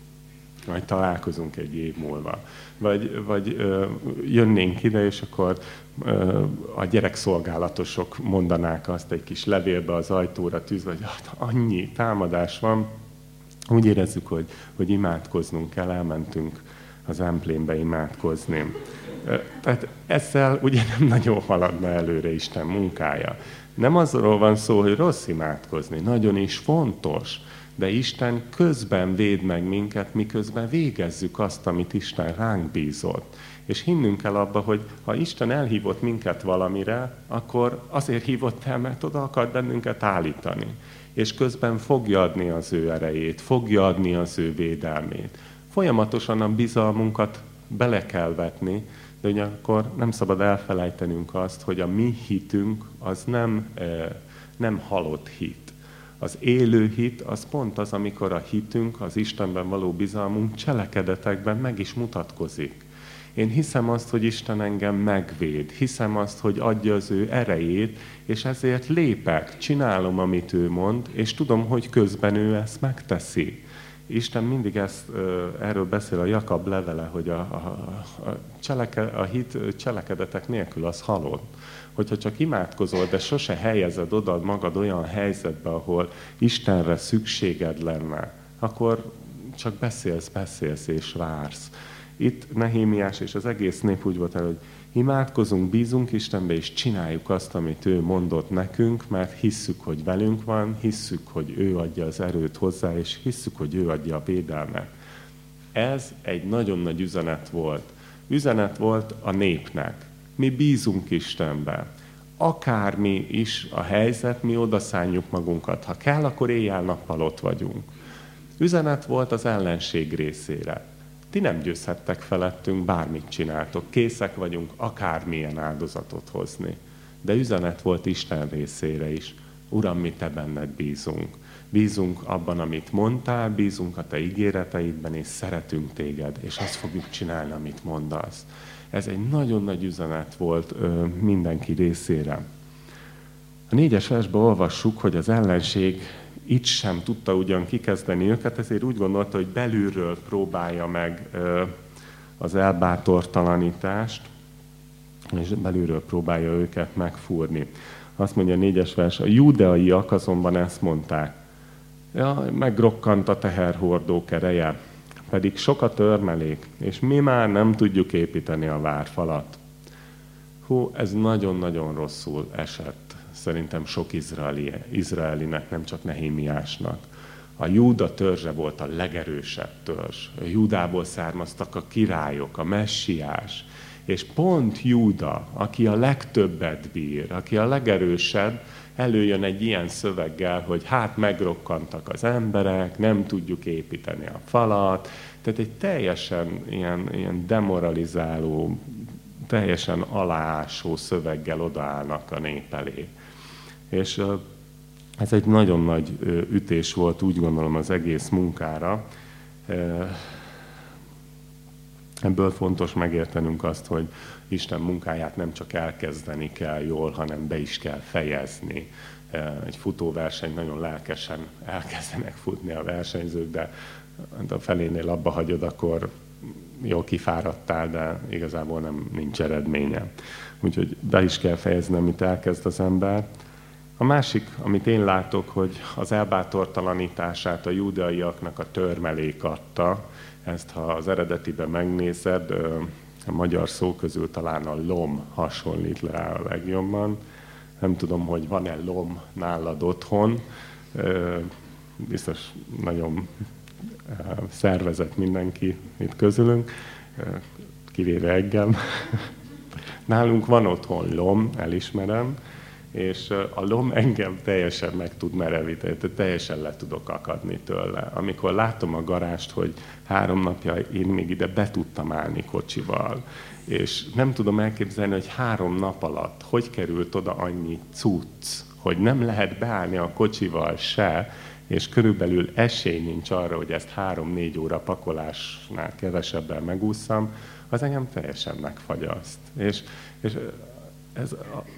majd találkozunk egy év múlva. Vagy, vagy ö, jönnénk ide, és akkor ö, a gyerekszolgálatosok mondanák azt egy kis levélbe az ajtóra tűzve, hogy hát annyi támadás van, úgy érezzük, hogy, hogy imádkoznunk kell, elmentünk az emplénbe imádkozni. Tehát ezzel ugye nem nagyon haladna előre Isten munkája. Nem azról van szó, hogy rossz imádkozni, nagyon is fontos, de Isten közben véd meg minket, miközben végezzük azt, amit Isten ránk bízott. És hinnünk kell abba, hogy ha Isten elhívott minket valamire, akkor azért hívott el, mert oda akar bennünket állítani. És közben fogja adni az ő erejét, fogja adni az ő védelmét. Folyamatosan a bizalmunkat bele kell vetni, de ugyanakkor nem szabad elfelejtenünk azt, hogy a mi hitünk az nem, nem halott hit az élő hit az pont az, amikor a hitünk, az Istenben való bizalmunk cselekedetekben meg is mutatkozik. Én hiszem azt, hogy Isten engem megvéd, hiszem azt, hogy adja az ő erejét, és ezért lépek, csinálom, amit ő mond, és tudom, hogy közben ő ezt megteszi. Isten mindig ezt, erről beszél a Jakab levele, hogy a, a, a, cseleke, a hit cselekedetek nélkül az halott hogyha csak imádkozol, de sose helyezed oda magad olyan helyzetbe, ahol Istenre szükséged lenne, akkor csak beszélsz, beszélsz és vársz. Itt Nehémiás és az egész nép úgy volt el, hogy imádkozunk, bízunk Istenbe, és csináljuk azt, amit ő mondott nekünk, mert hisszük, hogy velünk van, hisszük, hogy ő adja az erőt hozzá, és hisszük, hogy ő adja a védelmet. Ez egy nagyon nagy üzenet volt üzenet volt a népnek. Mi bízunk Istenbe. Akármi is a helyzet, mi odaszálljuk magunkat. Ha kell, akkor éjjel-nappal ott vagyunk. Üzenet volt az ellenség részére. Ti nem győzhettek felettünk, bármit csináltok. Készek vagyunk akármilyen áldozatot hozni. De üzenet volt Isten részére is. Uram, mi te benned bízunk. Bízunk abban, amit mondtál, bízunk a te ígéreteidben, és szeretünk téged, és azt fogjuk csinálni, amit mondasz. Ez egy nagyon nagy üzenet volt ö, mindenki részére. A négyes versben olvassuk, hogy az ellenség itt sem tudta ugyan kikezdeni őket, ezért úgy gondolta, hogy belülről próbálja meg az elbátortalanítást, és belülről próbálja őket megfúrni. Azt mondja a négyes vers, a judeaiak azonban ezt mondták, ja, megrokkant a teherhordók ereje, pedig sok a törmelék, és mi már nem tudjuk építeni a várfalat. Hú, ez nagyon-nagyon rosszul esett szerintem sok izraeli, izraelinek, nem csak Nehémiásnak. A Júda törzse volt a legerősebb törzs. A Júdából származtak a királyok, a messiás. És pont Júda, aki a legtöbbet bír, aki a legerősebb, előjön egy ilyen szöveggel, hogy hát megrokkantak az emberek, nem tudjuk építeni a falat. Tehát egy teljesen ilyen, ilyen demoralizáló, teljesen alásó szöveggel odaállnak a nép elé. És ez egy nagyon nagy ütés volt, úgy gondolom, az egész munkára. Ebből fontos megértenünk azt, hogy Isten munkáját nem csak elkezdeni kell jól, hanem be is kell fejezni. Egy futóverseny nagyon lelkesen elkezdenek futni a versenyzők, de a felénél abba hagyod, akkor jól kifáradtál, de igazából nem nincs eredménye. Úgyhogy be is kell fejezni, amit elkezd az ember. A másik, amit én látok, hogy az elbátortalanítását a júdeaiaknak a törmelék adta, ezt ha az eredetiben megnézed, a magyar szó közül talán a lom hasonlít le a legjobban. Nem tudom, hogy van-e lom nálad otthon. Biztos nagyon szervezett mindenki itt közülünk, kivéve engem. <laughs> Nálunk van otthon lom, elismerem, és a lom engem teljesen meg tud merevíteni, tehát teljesen le tudok akadni tőle. Amikor látom a garást, hogy három napja én még ide be tudtam állni kocsival, és nem tudom elképzelni, hogy három nap alatt hogy került oda annyi cucc, hogy nem lehet beállni a kocsival se, és körülbelül esély nincs arra, hogy ezt három-négy óra pakolásnál kevesebben megúszszam, az engem teljesen megfagyaszt. És, és ez,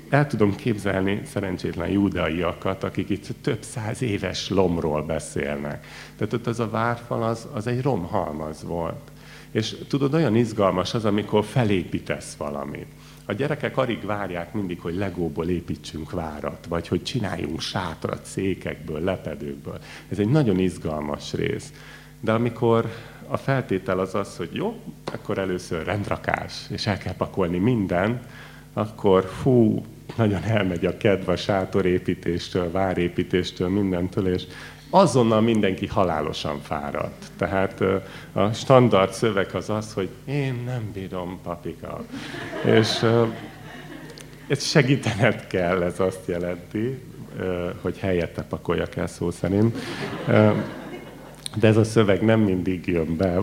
el tudom képzelni szerencsétlen júdeaiakat, akik itt több száz éves lomról beszélnek. Tehát ott az a várfal, az, az egy romhalmaz volt. És tudod, olyan izgalmas az, amikor felépítesz valamit. A gyerekek alig várják mindig, hogy legóból építsünk várat, vagy hogy csináljunk sátrat székekből, lepedőkből. Ez egy nagyon izgalmas rész. De amikor a feltétel az az, hogy jó, akkor először rendrakás, és el kell pakolni mindent, akkor fú, nagyon elmegy a kedv a sátorépítéstől, várépítéstől, mindentől, és azonnal mindenki halálosan fáradt. Tehát a standard szöveg az az, hogy én nem bírom, papika. És ez segítened kell, ez azt jelenti, hogy helyette pakoljak el szó szerint. De ez a szöveg nem mindig jön be,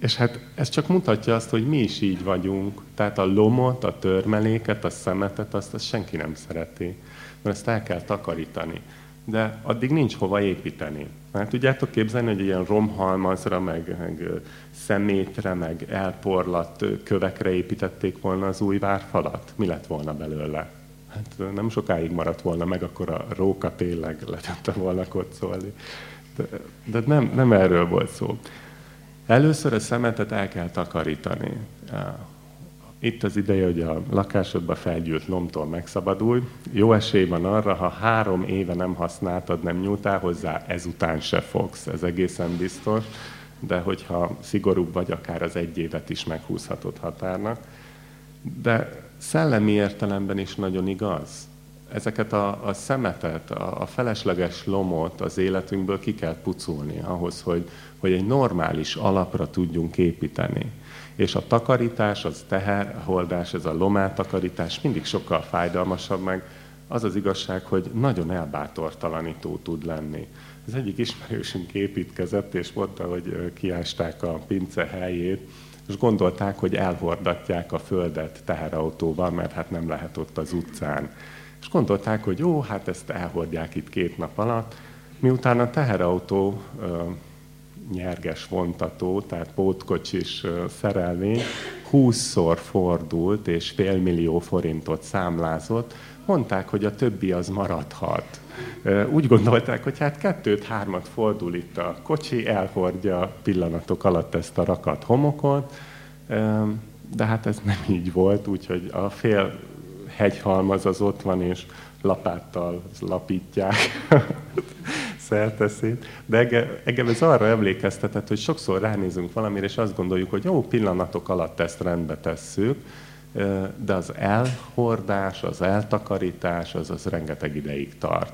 és hát ez csak mutatja azt, hogy mi is így vagyunk. Tehát a lomot, a törmeléket, a szemetet, azt, azt senki nem szereti. Mert ezt el kell takarítani. De addig nincs hova építeni. Mert tudjátok képzelni, hogy ilyen romhalmazra, meg, meg szemétre, meg elporlat kövekre építették volna az új várfalat? Mi lett volna belőle? Hát nem sokáig maradt volna meg, akkor a róka tényleg le tudta volna kocolni. De, de nem, nem erről volt szó. Először a szemetet el kell takarítani. Itt az ideje, hogy a lakásodba felgyűlt lomtól megszabadulj. Jó esély van arra, ha három éve nem használtad, nem nyúltál hozzá, ezután se fogsz. Ez egészen biztos. De hogyha szigorúbb vagy, akár az egy évet is meghúzhatod határnak. De szellemi értelemben is nagyon igaz. ezeket a, a szemetet, a, a felesleges lomot az életünkből ki kell pucolni ahhoz, hogy, hogy egy normális alapra tudjunk építeni. És a takarítás, az teherholdás, ez a lomáltakarítás mindig sokkal fájdalmasabb, meg az az igazság, hogy nagyon elbátortalanító tud lenni. Az egyik ismerősünk építkezett, és mondta, hogy kiásták a pince helyét, és gondolták, hogy elhordatják a földet teherautóval, mert hát nem lehet ott az utcán. És gondolták, hogy jó, hát ezt elhordják itt két nap alatt. Miután a teherautó nyerges vontató, tehát pótkocsis szerelvény 20-szor fordult és félmillió forintot számlázott, mondták, hogy a többi az maradhat. Úgy gondolták, hogy hát kettőt-hármat fordul itt a kocsi, elhordja pillanatok alatt ezt a rakat homokot, de hát ez nem így volt, úgyhogy a fél hegyhalmaz az ott van, és lapáttal lapítják <laughs> szerteszét. De engem ez arra emlékeztetett, hogy sokszor ránézünk valamire, és azt gondoljuk, hogy jó, pillanatok alatt ezt rendbe tesszük, de az elhordás, az eltakarítás, az, az rengeteg ideig tart.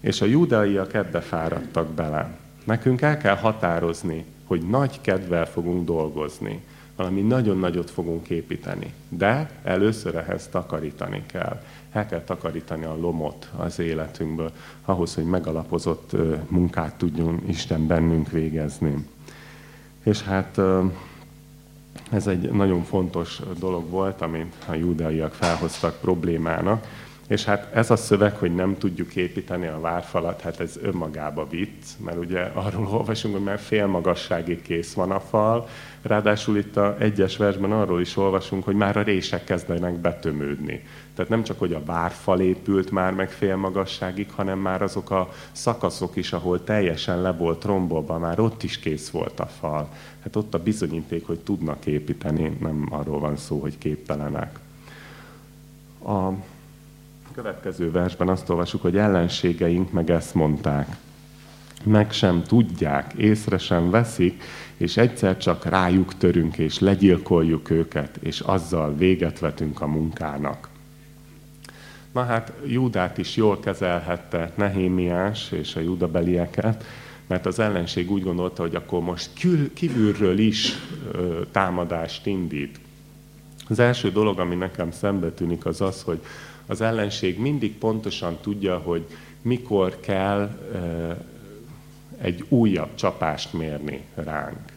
És a júdeaiak ebbe fáradtak bele. Nekünk el kell határozni, hogy nagy kedvel fogunk dolgozni, valami nagyon nagyot fogunk építeni. De először ehhez takarítani kell. El kell takarítani a lomot az életünkből, ahhoz, hogy megalapozott munkát tudjon Isten bennünk végezni. És hát ez egy nagyon fontos dolog volt, amit a júdeaiak felhoztak problémának, és hát ez a szöveg, hogy nem tudjuk építeni a várfalat, hát ez önmagába vicc, mert ugye arról olvasunk, hogy már fél magasságig kész van a fal, ráadásul itt a egyes versben arról is olvasunk, hogy már a rések kezdenek betömődni. Tehát nem csak, hogy a várfal épült már meg fél magasságig, hanem már azok a szakaszok is, ahol teljesen le volt rombolva, már ott is kész volt a fal. Hát ott a bizonyíték, hogy tudnak építeni, nem arról van szó, hogy képtelenek. A következő versben azt olvasjuk, hogy ellenségeink meg ezt mondták. Meg sem tudják, észre sem veszik, és egyszer csak rájuk törünk, és legyilkoljuk őket, és azzal véget vetünk a munkának. Na hát Júdát is jól kezelhette Nehémiás és a judabelieket, mert az ellenség úgy gondolta, hogy akkor most kívülről is ö, támadást indít. Az első dolog, ami nekem szembe tűnik, az az, hogy az ellenség mindig pontosan tudja, hogy mikor kell egy újabb csapást mérni ránk.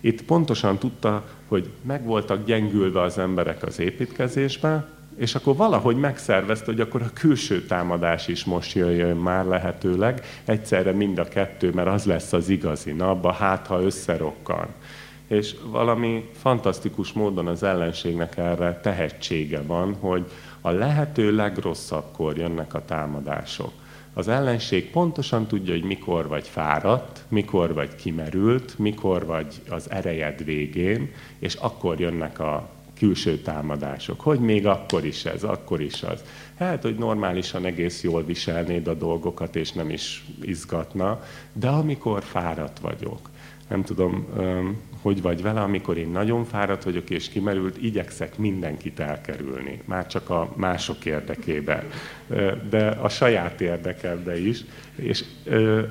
Itt pontosan tudta, hogy meg voltak gyengülve az emberek az építkezésben, és akkor valahogy megszervezte, hogy akkor a külső támadás is most jöjjön már lehetőleg, egyszerre mind a kettő, mert az lesz az igazi. Na, abba hát, ha összerokkan. És valami fantasztikus módon az ellenségnek erre tehetsége van, hogy a lehető legrosszabbkor jönnek a támadások. Az ellenség pontosan tudja, hogy mikor vagy fáradt, mikor vagy kimerült, mikor vagy az erejed végén, és akkor jönnek a külső támadások. Hogy még akkor is ez, akkor is az. Hát, hogy normálisan egész jól viselnéd a dolgokat, és nem is izgatna, de amikor fáradt vagyok, nem tudom, hogy vagy vele, amikor én nagyon fáradt vagyok és kimerült, igyekszek mindenkit elkerülni, már csak a mások érdekében, de a saját érdekembe is, és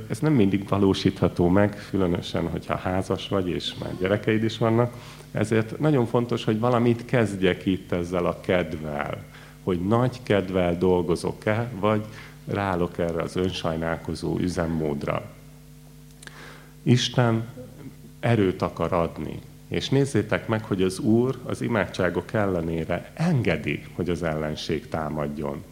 ez nem mindig valósítható meg, különösen, hogyha házas vagy, és már gyerekeid is vannak, ezért nagyon fontos, hogy valamit kezdjek itt ezzel a kedvel, hogy nagy kedvel dolgozok-e, vagy rálok erre az önsajnálkozó üzemmódra. Isten erőt akar adni. És nézzétek meg, hogy az Úr az imádságok ellenére engedi, hogy az ellenség támadjon.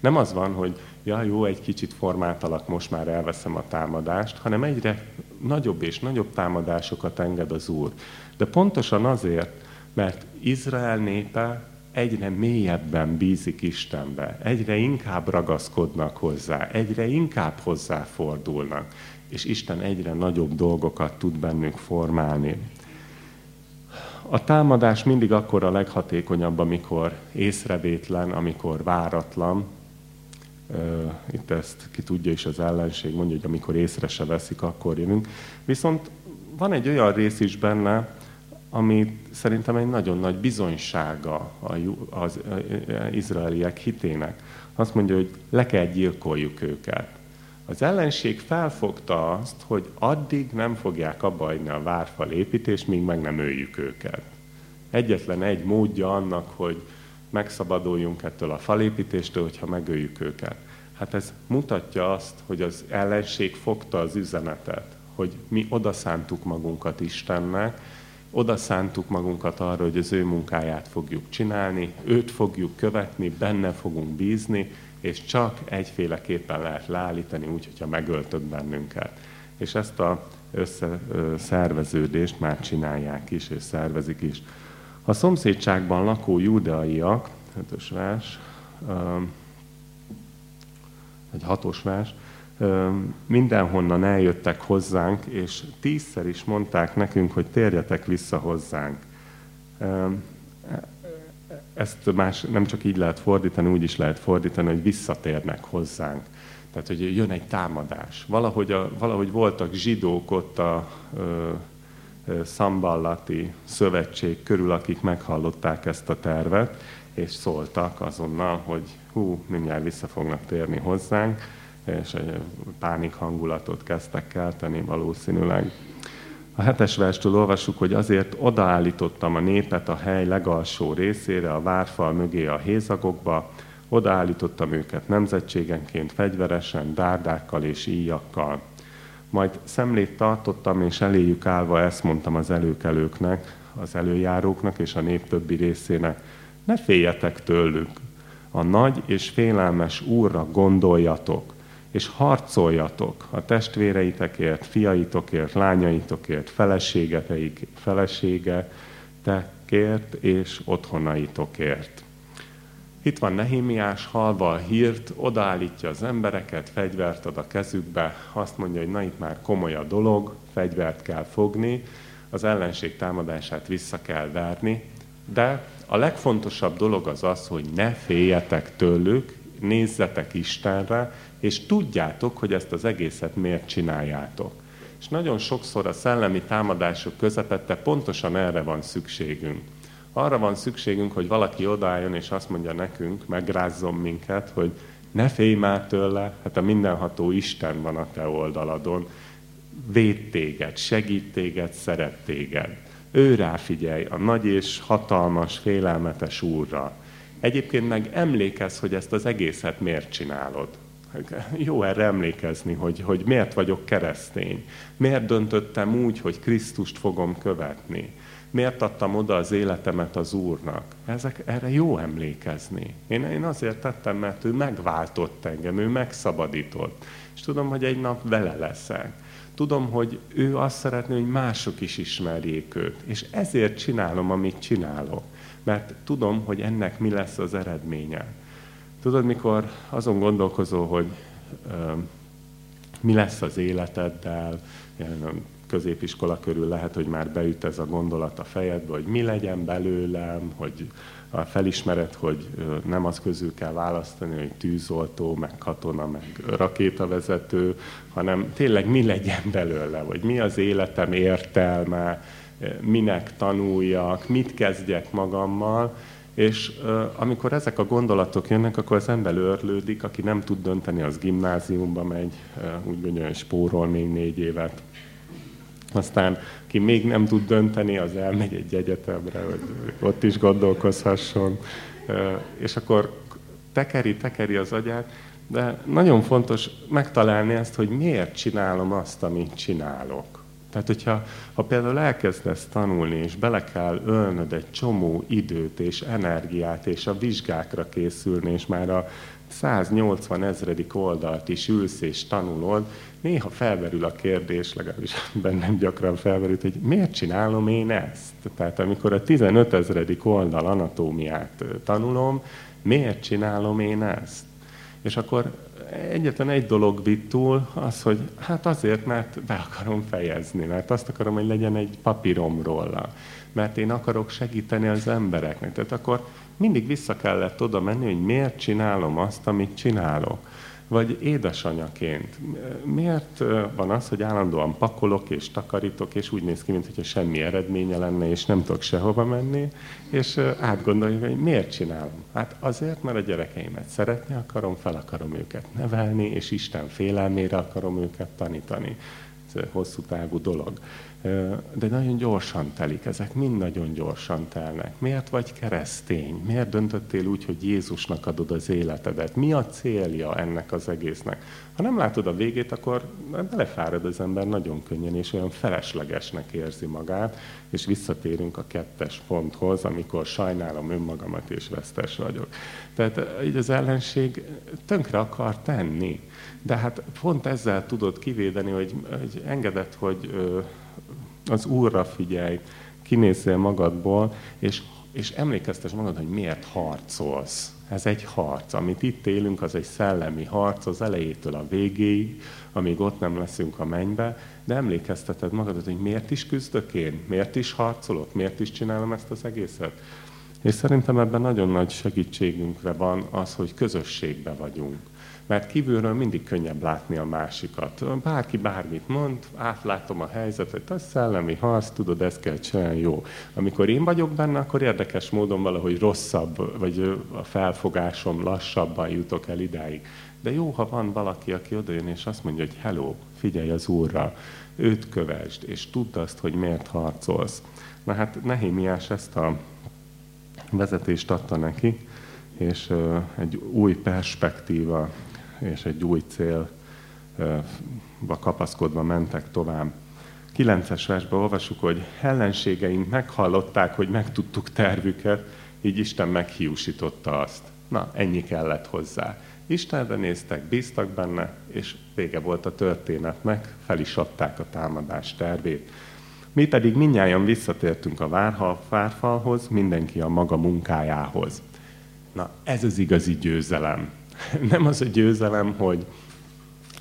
Nem az van, hogy ja, jó, egy kicsit formáltalak, most már elveszem a támadást, hanem egyre nagyobb és nagyobb támadásokat enged az Úr. De pontosan azért, mert Izrael népe egyre mélyebben bízik Istenbe, egyre inkább ragaszkodnak hozzá, egyre inkább hozzáfordulnak és Isten egyre nagyobb dolgokat tud bennünk formálni. A támadás mindig akkor a leghatékonyabb, amikor észrevétlen, amikor váratlan. Itt ezt ki tudja is az ellenség, mondja, hogy amikor észre se veszik, akkor jönünk. Viszont van egy olyan rész is benne, ami szerintem egy nagyon nagy bizonysága az izraeliek hitének. Azt mondja, hogy le kell gyilkoljuk őket. Az ellenség felfogta azt, hogy addig nem fogják abba a várfal építést, míg meg nem öljük őket. Egyetlen egy módja annak, hogy megszabaduljunk ettől a falépítéstől, hogyha megöljük őket. Hát ez mutatja azt, hogy az ellenség fogta az üzenetet, hogy mi odaszántuk magunkat Istennek, odaszántuk magunkat arra, hogy az ő munkáját fogjuk csinálni, őt fogjuk követni, benne fogunk bízni, és csak egyféleképpen lehet leállítani, úgy, hogyha megöltött bennünket. És ezt a összeszerveződést már csinálják is, és szervezik is. A szomszédságban lakó judeaiak, ötös vers, egy hatos vers, mindenhonnan eljöttek hozzánk, és tízszer is mondták nekünk, hogy térjetek vissza hozzánk. Ezt más nem csak így lehet fordítani, úgy is lehet fordítani, hogy visszatérnek hozzánk. Tehát, hogy jön egy támadás. Valahogy, a, valahogy voltak zsidók ott a ö, Szamballati szövetség körül, akik meghallották ezt a tervet, és szóltak azonnal, hogy hú, mindjárt vissza fognak térni hozzánk, és egy pánik hangulatot kezdtek kelteni valószínűleg. A hetes verstől olvassuk, hogy azért odaállítottam a népet a hely legalsó részére, a várfal mögé a hézagokba, odaállítottam őket nemzetségenként, fegyveresen, dárdákkal és íjakkal. Majd szemlét tartottam, és eléjük állva ezt mondtam az előkelőknek, az előjáróknak és a nép többi részének, ne féljetek tőlük, a nagy és félelmes úrra gondoljatok, és harcoljatok a testvéreitekért, fiaitokért, lányaitokért, feleségeteik, feleségetekért és otthonaitokért. Itt van Nehémiás, halva a hírt, odaállítja az embereket, fegyvert ad a kezükbe, azt mondja, hogy na itt már komoly a dolog, fegyvert kell fogni, az ellenség támadását vissza kell verni, de a legfontosabb dolog az az, hogy ne féljetek tőlük, nézzetek Istenre, és tudjátok, hogy ezt az egészet miért csináljátok. És nagyon sokszor a szellemi támadások közepette pontosan erre van szükségünk. Arra van szükségünk, hogy valaki odálljon és azt mondja nekünk, megrázzon minket, hogy ne félj már tőle, hát a mindenható Isten van a te oldaladon, véd téged, segít téged, szeret téged. Ő ráfigyelj, a nagy és hatalmas, félelmetes úrra. Egyébként meg emlékezz, hogy ezt az egészet miért csinálod. Jó erre emlékezni, hogy, hogy miért vagyok keresztény. Miért döntöttem úgy, hogy Krisztust fogom követni. Miért adtam oda az életemet az Úrnak. Ezek, erre jó emlékezni. Én, én azért tettem, mert ő megváltott engem, ő megszabadított. És tudom, hogy egy nap vele leszek. Tudom, hogy ő azt szeretné, hogy mások is ismerjék őt. És ezért csinálom, amit csinálok. Mert tudom, hogy ennek mi lesz az eredménye. Tudod, mikor azon gondolkozol, hogy ö, mi lesz az életeddel, középiskola körül lehet, hogy már beüt ez a gondolat a fejedbe, hogy mi legyen belőlem, hogy felismered, hogy nem az közül kell választani, hogy tűzoltó, meg katona, meg rakétavezető, hanem tényleg mi legyen belőle, vagy mi az életem értelme, minek tanuljak, mit kezdjek magammal, és amikor ezek a gondolatok jönnek, akkor az ember örlődik, aki nem tud dönteni, az gimnáziumba megy, úgy gondolja, spórol még négy évet. Aztán, ki még nem tud dönteni, az elmegy egy egyetemre, hogy ott is gondolkozhasson. És akkor tekeri, tekeri az agyát, de nagyon fontos megtalálni ezt, hogy miért csinálom azt, amit csinálok. Tehát, hogyha ha például elkezdesz tanulni, és bele kell ölnöd egy csomó időt és energiát, és a vizsgákra készülni, és már a 180 ezredik oldalt is ülsz és tanulod, néha felverül a kérdés, legalábbis <laughs> bennem gyakran felverült, hogy miért csinálom én ezt? Tehát amikor a 15 ezredik oldal anatómiát tanulom, miért csinálom én ezt? És akkor egyetlen egy dolog vitt túl, az, hogy hát azért, mert be akarom fejezni, mert azt akarom, hogy legyen egy papírom róla, mert én akarok segíteni az embereknek. Tehát akkor mindig vissza kellett oda menni, hogy miért csinálom azt, amit csinálok. Vagy édesanyaként. Miért van az, hogy állandóan pakolok és takarítok, és úgy néz ki, mintha semmi eredménye lenne, és nem tudok sehova menni, és átgondoljuk, hogy miért csinálom. Hát azért, mert a gyerekeimet szeretni akarom, fel akarom őket nevelni, és Isten félelmére akarom őket tanítani. Ez hosszú távú dolog de nagyon gyorsan telik, ezek mind nagyon gyorsan telnek. Miért vagy keresztény? Miért döntöttél úgy, hogy Jézusnak adod az életedet? Mi a célja ennek az egésznek? Ha nem látod a végét, akkor belefárad az ember nagyon könnyen, és olyan feleslegesnek érzi magát, és visszatérünk a kettes ponthoz, amikor sajnálom önmagamat, és vesztes vagyok. Tehát így az ellenség tönkre akar tenni. De hát pont ezzel tudod kivédeni, hogy, hogy engedett, hogy az Úrra figyelj, kinézzél magadból, és, és emlékeztes magad, hogy miért harcolsz. Ez egy harc. Amit itt élünk, az egy szellemi harc az elejétől a végéig, amíg ott nem leszünk a mennybe, de emlékezteted magadat, hogy miért is küzdök én, miért is harcolok, miért is csinálom ezt az egészet. És szerintem ebben nagyon nagy segítségünkre van az, hogy közösségbe vagyunk mert kívülről mindig könnyebb látni a másikat. Bárki bármit mond, átlátom a helyzetet, ez szellemi harc, tudod, ez kell csinálni, jó. Amikor én vagyok benne, akkor érdekes módon valahogy rosszabb, vagy a felfogásom lassabban jutok el idáig. De jó, ha van valaki, aki odajön és azt mondja, hogy hello, figyelj az Úrra, őt kövesd, és tudd azt, hogy miért harcolsz. Na hát Nehémiás ezt a vezetést adta neki, és egy új perspektíva és egy új célba kapaszkodva mentek tovább. Kilences versben olvasjuk, hogy ellenségeink meghallották, hogy megtudtuk tervüket, így Isten meghiúsította azt. Na, ennyi kellett hozzá. Istenre néztek, bíztak benne, és vége volt a történetnek, fel is adták a támadás tervét. Mi pedig minnyáján visszatértünk a várfalhoz, mindenki a maga munkájához. Na, ez az igazi győzelem. <laughs> nem az a győzelem, hogy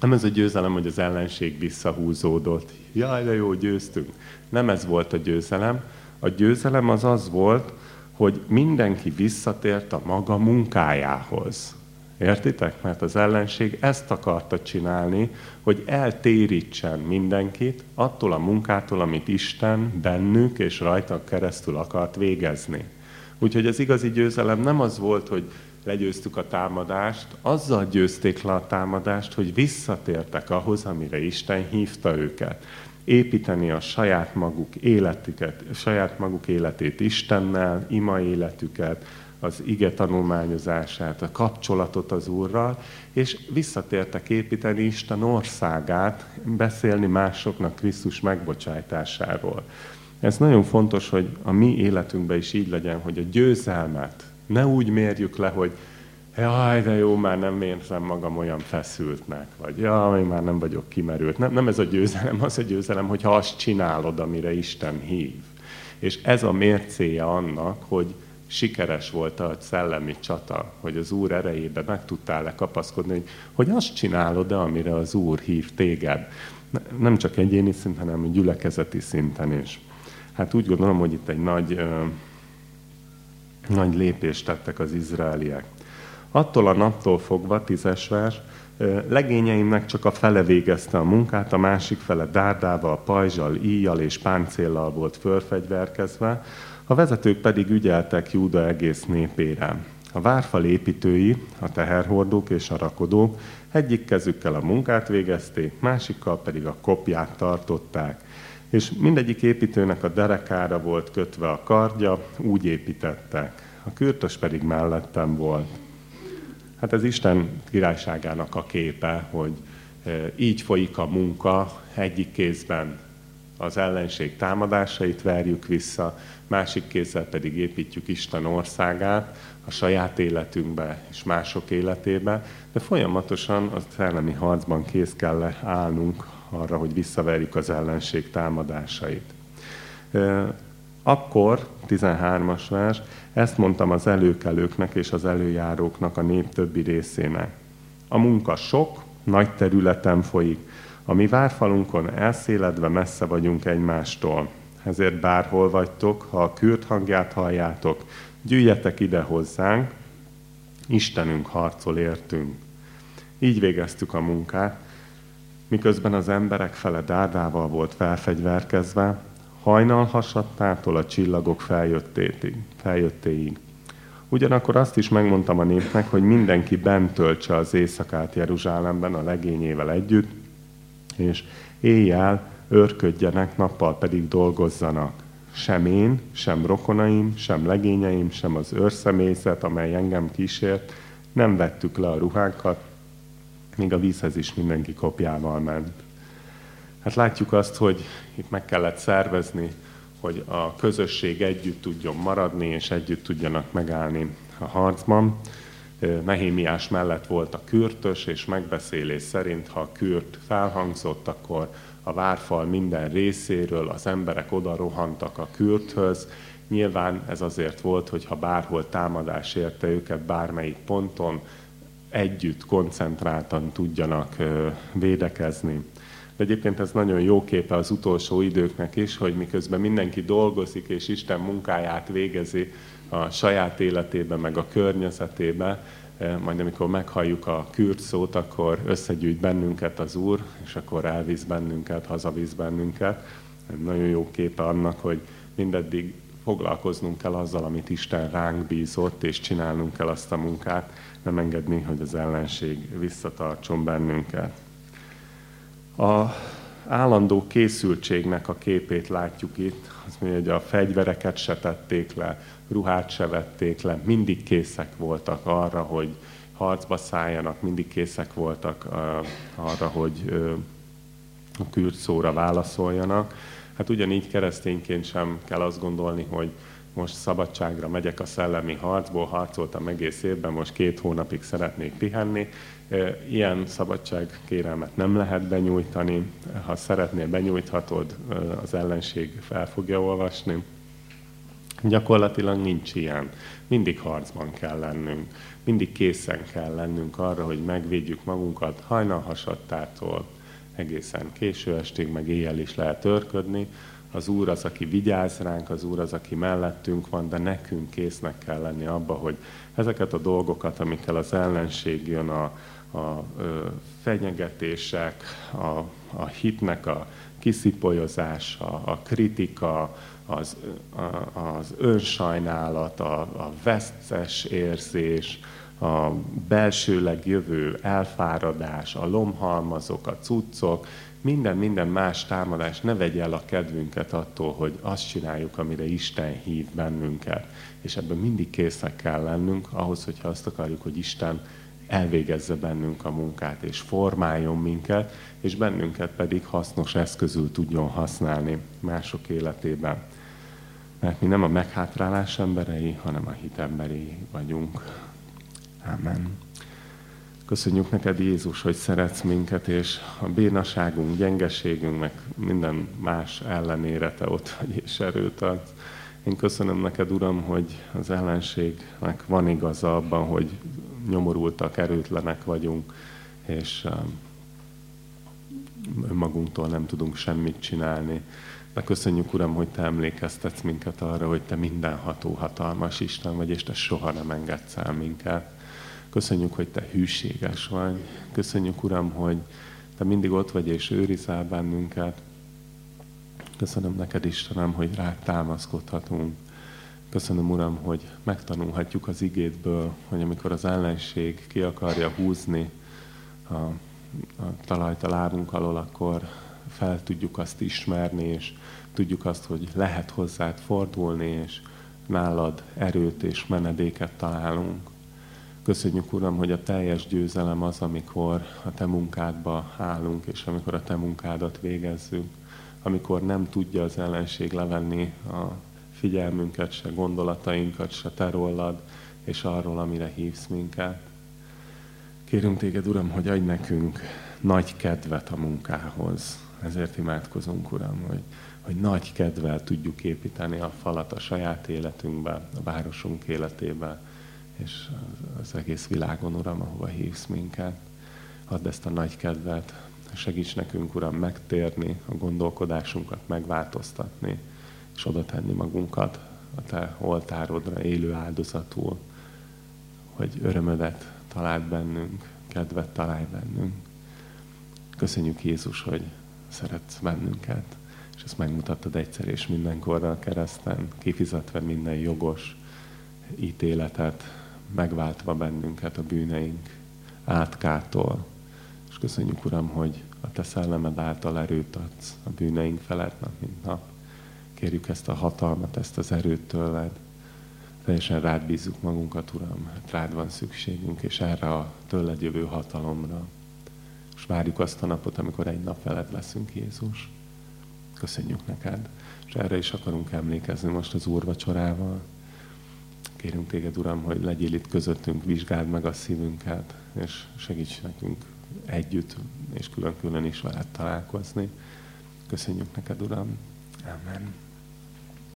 nem az a győzelem, hogy az ellenség visszahúzódott. Jaj, de jó, győztünk. Nem ez volt a győzelem. A győzelem az az volt, hogy mindenki visszatért a maga munkájához. Értitek? Mert az ellenség ezt akarta csinálni, hogy eltérítsen mindenkit attól a munkától, amit Isten bennük és rajta keresztül akart végezni. Úgyhogy az igazi győzelem nem az volt, hogy legyőztük a támadást, azzal győzték le a támadást, hogy visszatértek ahhoz, amire Isten hívta őket. Építeni a saját maguk életüket, saját maguk életét Istennel, ima életüket, az ige tanulmányozását, a kapcsolatot az Úrral, és visszatértek építeni Isten országát, beszélni másoknak Krisztus megbocsájtásáról. Ez nagyon fontos, hogy a mi életünkben is így legyen, hogy a győzelmet, ne úgy mérjük le, hogy jaj, de jó, már nem érzem magam olyan feszültnek, vagy jaj, már nem vagyok kimerült. Nem, nem ez a győzelem, az a győzelem, hogyha azt csinálod, amire Isten hív. És ez a mércéje annak, hogy sikeres volt a szellemi csata, hogy az Úr erejébe meg tudtál le kapaszkodni, hogy, hogy azt csinálod de amire az Úr hív téged. Nem csak egyéni szinten, hanem gyülekezeti szinten is. Hát úgy gondolom, hogy itt egy nagy nagy lépést tettek az izraeliek. Attól a naptól fogva, tízes vers, legényeimnek csak a fele végezte a munkát, a másik fele dárdával, pajzsal, íjjal és páncéllal volt fölfegyverkezve, a vezetők pedig ügyeltek Júda egész népére. A várfal építői, a teherhordók és a rakodók egyik kezükkel a munkát végezték, másikkal pedig a kopját tartották és mindegyik építőnek a derekára volt kötve a kardja, úgy építettek. A kürtös pedig mellettem volt. Hát ez Isten királyságának a képe, hogy e, így folyik a munka, egyik kézben az ellenség támadásait verjük vissza, másik kézzel pedig építjük Isten országát a saját életünkbe és mások életébe, de folyamatosan a szellemi harcban kész kell állnunk arra, hogy visszaverjük az ellenség támadásait. Akkor, 13-as vers, ezt mondtam az előkelőknek és az előjáróknak a nép többi részének. A munka sok, nagy területen folyik. A mi várfalunkon elszéledve messze vagyunk egymástól. Ezért bárhol vagytok, ha a kürt hangját halljátok, gyűjjetek ide hozzánk, Istenünk harcol értünk. Így végeztük a munkát, miközben az emberek fele dárdával volt felfegyverkezve, hajnal hasadtától a csillagok feljöttéig. feljöttéig. Ugyanakkor azt is megmondtam a népnek, hogy mindenki bent töltse az éjszakát Jeruzsálemben a legényével együtt, és éjjel őrködjenek, nappal pedig dolgozzanak. Sem én, sem rokonaim, sem legényeim, sem az őrszemélyzet, amely engem kísért, nem vettük le a ruhánkat, még a vízhez is mindenki kopjával ment. Hát látjuk azt, hogy itt meg kellett szervezni, hogy a közösség együtt tudjon maradni, és együtt tudjanak megállni a harcban. Nehémiás mellett volt a kürtös, és megbeszélés szerint, ha a kürt felhangzott, akkor a várfal minden részéről az emberek oda rohantak a kürthöz. Nyilván ez azért volt, hogy ha bárhol támadás érte őket bármelyik ponton, együtt koncentráltan tudjanak védekezni. De egyébként ez nagyon jó képe az utolsó időknek is, hogy miközben mindenki dolgozik és Isten munkáját végezi a saját életébe, meg a környezetébe, majd amikor meghalljuk a kürt szót, akkor összegyűjt bennünket az Úr, és akkor elvisz bennünket, hazavisz bennünket. Nagyon jó képe annak, hogy mindeddig foglalkoznunk kell azzal, amit Isten ránk bízott, és csinálnunk kell azt a munkát, nem engedni, hogy az ellenség visszatartson bennünket. A állandó készültségnek a képét látjuk itt. Az mondja, hogy a fegyvereket se tették le, ruhát se vették le, mindig készek voltak arra, hogy harcba szálljanak, mindig készek voltak arra, hogy a kürt szóra válaszoljanak. Hát ugyanígy keresztényként sem kell azt gondolni, hogy most szabadságra megyek a szellemi harcból, harcoltam egész évben, most két hónapig szeretnék pihenni. Ilyen szabadság kérelmet nem lehet benyújtani. Ha szeretnél, benyújthatod, az ellenség fel fogja olvasni. Gyakorlatilag nincs ilyen. Mindig harcban kell lennünk. Mindig készen kell lennünk arra, hogy megvédjük magunkat hajnalhasattától, egészen késő estig, meg éjjel is lehet örködni, az Úr az, aki vigyáz ránk, az Úr az, aki mellettünk van, de nekünk késznek kell lenni abba, hogy ezeket a dolgokat, amikkel az ellenség jön, a, a ö, fenyegetések, a, a hitnek a kiszipolyozása, a kritika, az, a, az önsajnálat, a, a vesztes érzés, a belsőleg jövő elfáradás, a lomhalmazok, a cuccok, minden, minden más támadás ne vegye el a kedvünket attól, hogy azt csináljuk, amire Isten hív bennünket. És ebben mindig készek kell lennünk, ahhoz, hogyha azt akarjuk, hogy Isten elvégezze bennünk a munkát, és formáljon minket, és bennünket pedig hasznos eszközül tudjon használni mások életében. Mert mi nem a meghátrálás emberei, hanem a hit emberei vagyunk. Amen. Köszönjük neked, Jézus, hogy szeretsz minket, és a bénaságunk, gyengeségünk, meg minden más ellenére te ott vagy és erőt adsz. Én köszönöm neked, Uram, hogy az ellenségnek van igaza abban, hogy nyomorultak, erőtlenek vagyunk, és um, önmagunktól nem tudunk semmit csinálni. De köszönjük, Uram, hogy Te emlékeztetsz minket arra, hogy Te mindenható, hatalmas Isten vagy, és Te soha nem engedsz el minket. Köszönjük, hogy Te hűséges vagy. Köszönjük, Uram, hogy Te mindig ott vagy és őrizel bennünket. Köszönöm neked, Istenem, hogy rá támaszkodhatunk. Köszönöm, Uram, hogy megtanulhatjuk az igétből, hogy amikor az ellenség ki akarja húzni a, a talajt a lábunk alól, akkor fel tudjuk azt ismerni, és tudjuk azt, hogy lehet hozzád fordulni, és nálad erőt és menedéket találunk. Köszönjük, Uram, hogy a teljes győzelem az, amikor a Te munkádba állunk, és amikor a Te munkádat végezzük, amikor nem tudja az ellenség levenni a figyelmünket, se gondolatainkat, se Te rólad, és arról, amire hívsz minket. Kérünk Téged, Uram, hogy adj nekünk nagy kedvet a munkához. Ezért imádkozunk, Uram, hogy, hogy nagy kedvel tudjuk építeni a falat a saját életünkbe, a városunk életébe, és az egész világon, Uram, ahova hívsz minket. Add ezt a nagy kedvet, segíts nekünk, Uram, megtérni, a gondolkodásunkat megváltoztatni, és oda tenni magunkat a Te oltárodra élő áldozatul, hogy örömödet találd bennünk. kedvet találj bennünk. Köszönjük Jézus, hogy szeretsz bennünket, és ezt megmutattad egyszer és mindenkorra a kereszten, kifizetve minden jogos ítéletet, megváltva bennünket a bűneink átkától. És köszönjük, Uram, hogy a Te szellemed által erőt adsz a bűneink felett nap, mint nap. Kérjük ezt a hatalmat, ezt az erőt tőled. Teljesen rád bízzuk magunkat, Uram, hát rád van szükségünk, és erre a tőled jövő hatalomra. És várjuk azt a napot, amikor egy nap veled leszünk, Jézus. Köszönjük neked. És erre is akarunk emlékezni most az úrvacsorával. Kérünk téged, Uram, hogy legyél itt közöttünk, vizsgáld meg a szívünket, és segíts nekünk együtt és külön-külön is veled találkozni. Köszönjük neked, Uram. Amen.